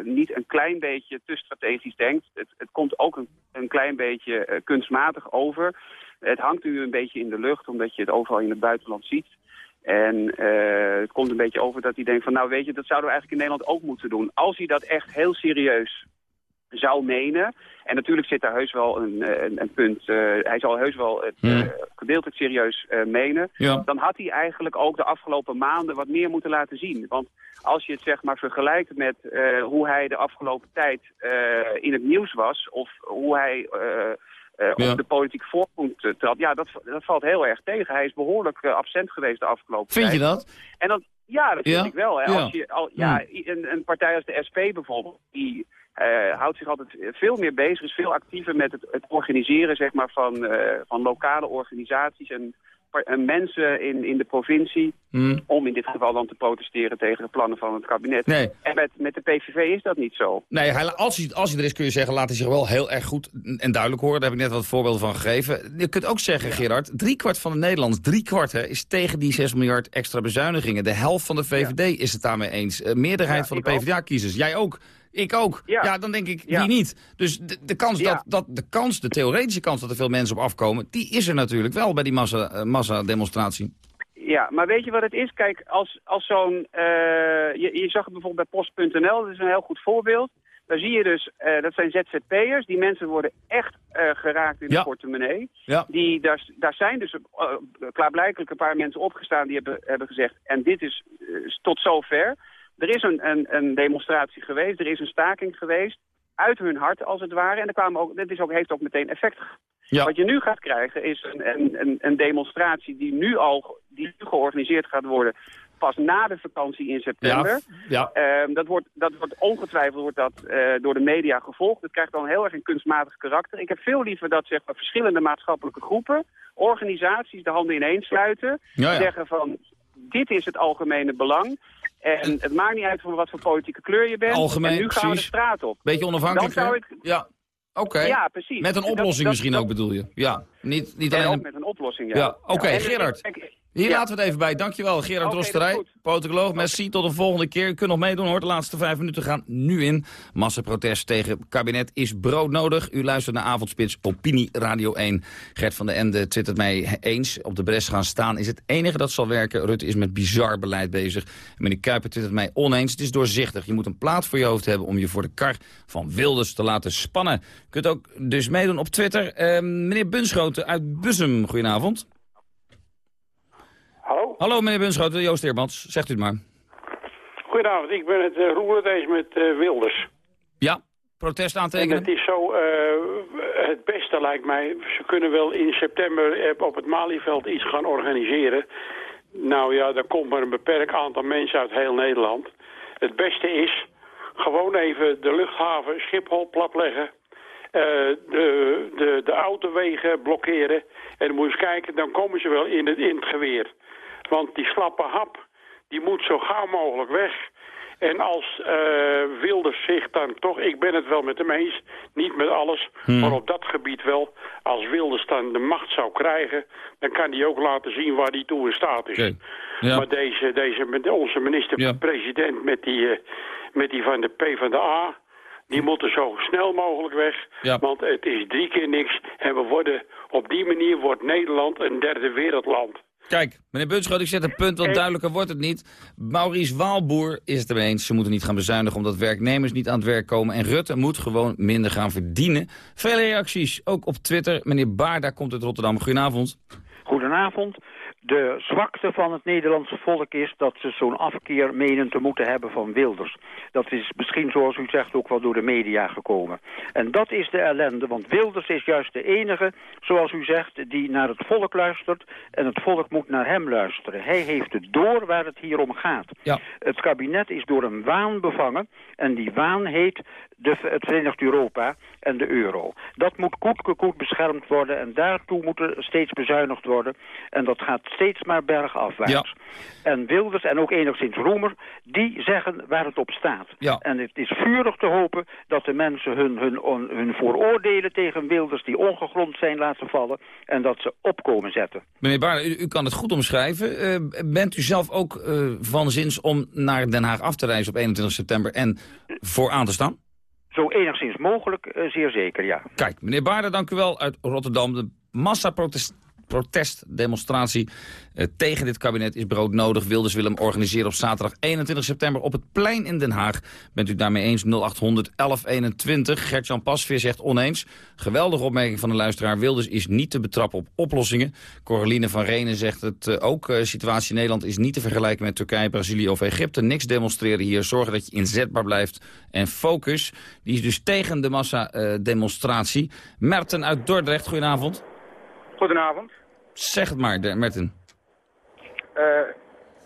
niet een klein beetje te strategisch denkt. Het, het komt ook een, een klein beetje kunstmatig over. Het hangt nu een beetje in de lucht, omdat je het overal in het buitenland ziet. En eh, het komt een beetje over dat hij denkt van... nou weet je, dat zouden we eigenlijk in Nederland ook moeten doen. Als hij dat echt heel serieus zou menen... en natuurlijk zit daar heus wel een, eh, een, een punt... eh, hij zal heus wel het eh, gedeeltelijk serieus menen... Ja. dan had hij eigenlijk ook de afgelopen maanden wat meer moeten laten zien. Want als je het zeg maar vergelijkt met hoe hij de afgelopen tijd in het nieuws was... of hoe hij... Ja. op de politieke voorgrond eh, trad. Ja, dat, dat valt heel erg tegen. Hij is behoorlijk eh, absent geweest de afgelopen Vind je dat? En dat, ja, dat vind ik wel. Hè. Ja. Als je, al, ja, een, een partij als de SP bijvoorbeeld, die houdt zich altijd veel meer bezig, is veel actiever met het, het organiseren zeg maar, van, van lokale organisaties en mensen in, in de provincie, Hmm. om in dit geval dan te protesteren tegen de plannen van het kabinet. Nee. En met, met de PVV is dat niet zo. Nee, als, hij, als hij er is kun je zeggen, laat hij zich wel heel erg goed en duidelijk horen. Daar heb ik net wat voorbeelden van gegeven. Je kunt ook zeggen, Gerard, driekwart van de Nederlanders, driekwart hè, is tegen die 6 miljard extra bezuinigingen. De helft van de VVD is het daarmee eens. Eh, meerderheid van de PvdA-kiezers. Jij ook. Ik ook. Ja, dan denk ik, Ja. wie niet? Dus de, de, kans Ja. dat, dat, de kans, de theoretische kans dat er veel mensen op afkomen... die is er natuurlijk wel bij die massa, eh, massademonstratie. Ja, maar weet je wat het is? Kijk, als, als zo'n... eh, je, je zag het bijvoorbeeld bij Post.nl, dat is een heel goed voorbeeld. Daar zie je dus, eh, dat zijn ZZP'ers. Die mensen worden echt geraakt in de portemonnee. Die, daar, daar zijn dus klaarblijkelijk een paar mensen opgestaan die hebben, hebben gezegd... en dit is tot zover. Er is een, een, een demonstratie geweest, er is een staking geweest... uit hun hart als het ware. En er kwamen ook, dit is ook, heeft ook meteen effect gehad. Ja. Wat je nu gaat krijgen is een, een, een, demonstratie die nu al die nu georganiseerd gaat worden... pas na de vakantie in september. Ja. Ehm, dat, wordt, dat wordt ongetwijfeld wordt dat, eh, door de media gevolgd. Het krijgt dan heel erg een kunstmatig karakter. Ik heb veel liever dat zeg maar, verschillende maatschappelijke groepen, organisaties de handen ineens sluiten. Ja. Zeggen van, dit is het algemene belang. En het maakt niet uit van wat voor politieke kleur je bent. Algemeen, en nu gaan we de straat op. Beetje onafhankelijk, Dan zou ik, Ja, oké. Ja, precies. Met een oplossing dat- misschien dat- ook, bedoel je? Ja, niet, niet en alleen... ook met een oplossing, ja. Ja, oké, Gerard. Hier Ja. laten we het even bij. Dankjewel, Gerard is Drosterij. Merci, tot een volgende keer. U kunt nog meedoen hoor, de laatste vijf minuten gaan nu in. Massaprotest tegen het kabinet is broodnodig. U luistert naar Avondspits, Opinie Radio 1. Gert van der Ende twittert mij eens. Op de bres gaan staan is het enige dat zal werken. Rutte is met bizar beleid bezig. En meneer Kuiper twittert mij oneens. Het is doorzichtig. Je moet een plaat voor je hoofd hebben om je voor de kar van Wilders te laten spannen. U kunt ook dus meedoen op Twitter. Eh, meneer Bunschoten uit Bussum, goedenavond. Hallo? Hallo meneer Bunschoten, Joost Eermans. Zegt u het maar. Goedenavond, ik ben het uh, roerend eens met eh, Wilders. Ja, protest En aantekenen. het is zo, eh, het beste lijkt mij, ze kunnen wel in september op het Malieveld iets gaan organiseren. Nou ja, daar komt maar een beperkt aantal mensen uit heel Nederland. Het beste is gewoon even de luchthaven Schiphol platleggen. de, de, de autowegen blokkeren. En dan moet je eens kijken, dan komen ze wel in het, in het geweer. Want die slappe hap, die moet zo gauw mogelijk weg. En als uh, Wilders zich dan toch, ik ben het wel met hem eens, niet met alles, Hmm. maar op dat gebied wel. Als Wilders dan de macht zou krijgen, dan kan hij ook laten zien waar hij toe in staat is. Ja. Maar deze, deze, onze minister-president met, die, eh, met die van de PvdA, die moeten zo snel mogelijk weg. Ja. Want het is drie keer niks. En we worden, op die manier wordt Nederland een derde wereldland. Kijk, meneer Bunschoot, ik zet een punt, want duidelijker wordt het niet. Maurice Waalboer is het ermee eens. Ze moeten niet gaan bezuinigen omdat werknemers niet aan het werk komen. En Rutte moet gewoon minder gaan verdienen. Vele reacties, ook op Twitter. Meneer Baar, daar komt uit Rotterdam. Goedenavond. Goedenavond. De zwakte van het Nederlandse volk is dat ze zo'n afkeer menen te moeten hebben van Wilders. Dat is misschien, zoals u zegt, ook wel door de media gekomen. En dat is de ellende, want Wilders is juist de enige, zoals u zegt, die naar het volk luistert. En het volk moet naar hem luisteren. Hij heeft het door waar het hier om gaat. Ja. Het kabinet is door een waan bevangen. En die waan heet de, het Verenigd Europa en de euro. Dat moet goed beschermd worden en daartoe moet er steeds bezuinigd worden. En dat gaat steeds maar bergafwaarts. En Wilders en ook enigszins Roemer, die zeggen waar het op staat. Ja. En het is vurig te hopen dat de mensen hun, hun, on- hun vooroordelen tegen Wilders die ongegrond zijn laten vallen en dat ze opkomen zetten. Meneer Baar, u, u kan het goed omschrijven. Eh, bent u zelf ook eh, van zins om naar Den Haag af te reizen op 21 september en voor aan te staan? Zo enigszins mogelijk, eh, zeer zeker, ja. Kijk, meneer Baarden, dank u wel uit Rotterdam. De massaprotest protestdemonstratie eh, tegen dit kabinet is broodnodig. Wilders wil hem organiseren op zaterdag 21 september op het plein in Den Haag. Bent u daarmee eens? 0800 1121. Gert-Jan Pasveer zegt oneens. Geweldige opmerking van de luisteraar. Wilders is niet te betrappen op oplossingen. Coraline van Renen zegt het eh, ook. De situatie in Nederland is niet te vergelijken met Turkije, Brazilië of Egypte. Niks demonstreren hier. Zorgen dat je inzetbaar blijft. En focus, die is dus tegen de massademonstratie. Merten uit Dordrecht, goedenavond. Goedenavond. Zeg het maar, de- Merten. Eh,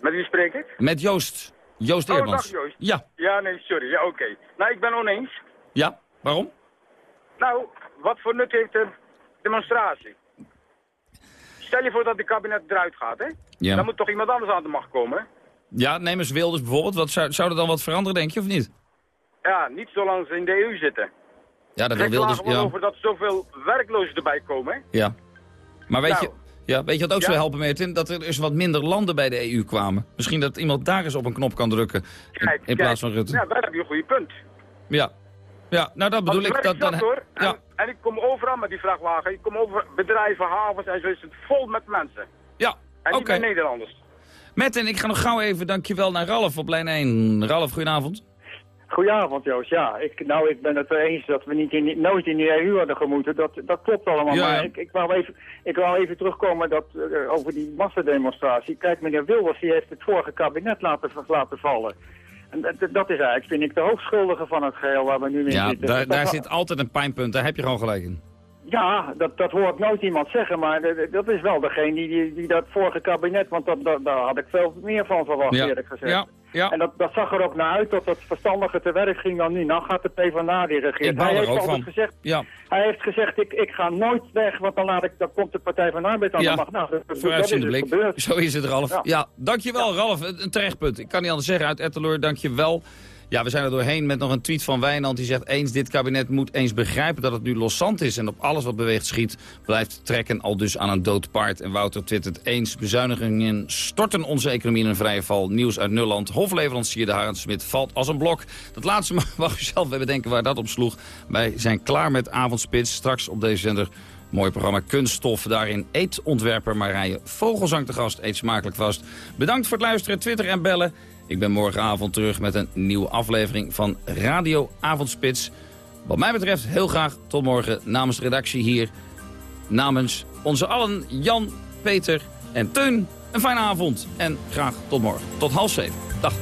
met wie spreek ik? Met Joost. Joost Oh, Eerdmans. dag Joost. Ja. Ja, nee, sorry. Ja, oké. Nou, ik ben oneens. Ja, waarom? Nou, wat voor nut heeft de demonstratie? Stel je voor dat het kabinet eruit gaat, hè? Ja. Dan moet toch iemand anders aan de macht komen? Ja, neem eens Wilders bijvoorbeeld. Wat zou, zou er dan wat veranderen, denk je, of niet? Ja, niet zolang ze in de EU zitten. Ja, dat wil Wilders... Ja. over dat zoveel werklozen erbij komen, hè? ja. Maar weet, Nou. je, ja, weet je wat ook Ja? zou helpen, Merten? Dat er dus wat minder landen bij de EU kwamen. Misschien dat iemand daar eens op een knop kan drukken. In, Kijk, in plaats van. Rutte. Ja, daar heb je een goede punt. Ja. Ja, nou dat bedoel ik. Dat, dan, hoor. Ja. En, en ik kom overal met die vrachtwagen. Ik kom over bedrijven, havens en zo is het vol met mensen. Ja, En niet oké. met Nederlanders. Merten, ik ga nog gauw even dankjewel naar Ralf op lijn 1. Ralf, goedenavond. Goedenavond Joost, ja. Ik, nou, ik ben het er eens dat we niet in, nooit in de EU hadden gemoeten. Dat, dat klopt allemaal. Ja, ja. Maar ik, ik, wou even, ik wou even terugkomen dat, eh, over die massademonstratie. Kijk, meneer Wilders die heeft het vorige kabinet laten, laten vallen. En dat, dat is eigenlijk, vind ik, de hoofdschuldige van het geheel waar we nu in Ja, zitten. daar, Dat- daar zit altijd een pijnpunt. Daar heb je gewoon gelijk in. Ja, dat, dat hoort nooit iemand zeggen, maar dat is wel degene die, die, die dat vorige kabinet, want dat, dat, daar had ik veel meer van verwacht, Ja. eerlijk gezegd. Ja, ja. En dat, dat zag er ook naar uit dat het verstandiger te werk ging dan nu. Nou gaat de PvdA die regeert. Ik baal hij heeft ook altijd van. gezegd, Ja. hij heeft gezegd, ik, ik ga nooit weg, want dan, laat ik, dan komt de Partij van de Arbeid aan Ja, de macht. Nou, dat, dat, dat is dus blik. gebeurd. Zo is het, Ralf. Ja, dankjewel, Ralf. Een terechtpunt. Ik kan niet anders zeggen uit Etteleur. Dankjewel. Ja, we zijn er doorheen met nog een tweet van Wijnand. Die zegt eens, dit kabinet moet eens begrijpen dat het nu loszand is... en op alles wat beweegt schiet, blijft trekken al dus aan een dood paard. En Wouter twittert eens, bezuinigingen storten onze economie in een vrije val. Nieuws uit Nulland. Hofleverancier de Harend Smit valt als een blok. Dat laatste <laughs> mag u zelf even denken waar dat op sloeg. Wij zijn klaar met Avondspits. Straks op deze zender Mooi programma Kunststof. Daarin eetontwerper Marije Vogelzang te gast. Eet smakelijk vast. Bedankt voor het luisteren, Twitter en bellen. Ik ben morgenavond terug met een nieuwe aflevering van Radio Avondspits. Wat mij betreft heel graag tot morgen namens de redactie hier. Namens onze allen Jan, Peter en Teun. Een fijne avond en graag tot morgen. Tot half zeven. Dag.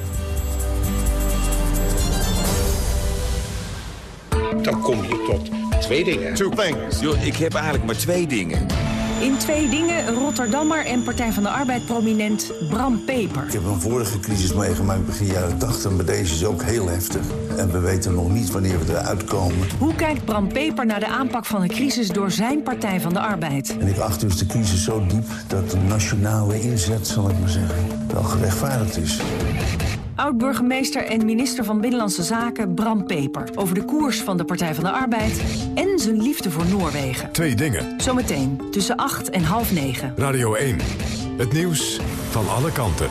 Dan kom je tot twee dingen. Two things. Yo, ik heb eigenlijk maar twee dingen. In twee dingen, Rotterdammer en Partij van de Arbeid prominent Bram Peper. Ik heb een vorige crisis meegemaakt begin jaren 80, maar deze is ook heel heftig. En we weten nog niet wanneer we eruit komen. Hoe kijkt Bram Peper naar de aanpak van de crisis door zijn Partij van de Arbeid? En ik acht dus de crisis zo diep dat de nationale inzet, zal ik maar zeggen, wel gerechtvaardigd is. Oud-burgemeester en minister van Binnenlandse Zaken Bram Peper... over de koers van de Partij van de Arbeid en zijn liefde voor Noorwegen. Twee dingen. Zometeen tussen 8 en half 9. Radio 1. Het nieuws van alle kanten.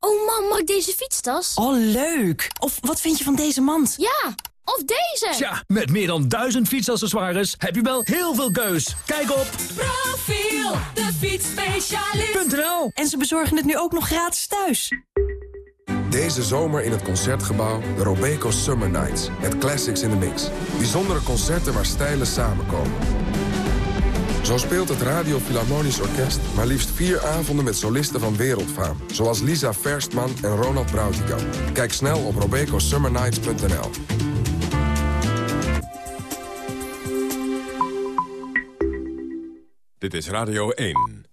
Oh man, mag ik deze fietstas? Oh, leuk! Of wat vind je van deze mand? Ja, of deze! Tja, met meer dan duizend fietsaccessoires heb je wel heel veel keus. Kijk op Profiel, de En ze bezorgen het nu ook nog gratis thuis. Deze zomer in het Concertgebouw de Robeco Summer Nights. Met classics in the mix. Bijzondere concerten waar stijlen samenkomen. Zo speelt het Radio Philharmonisch Orkest maar liefst vier avonden met solisten van wereldfaam. Zoals Lisa Verstman en Ronald Brautigam. Kijk snel op robecosummernights.nl. Dit is Radio 1.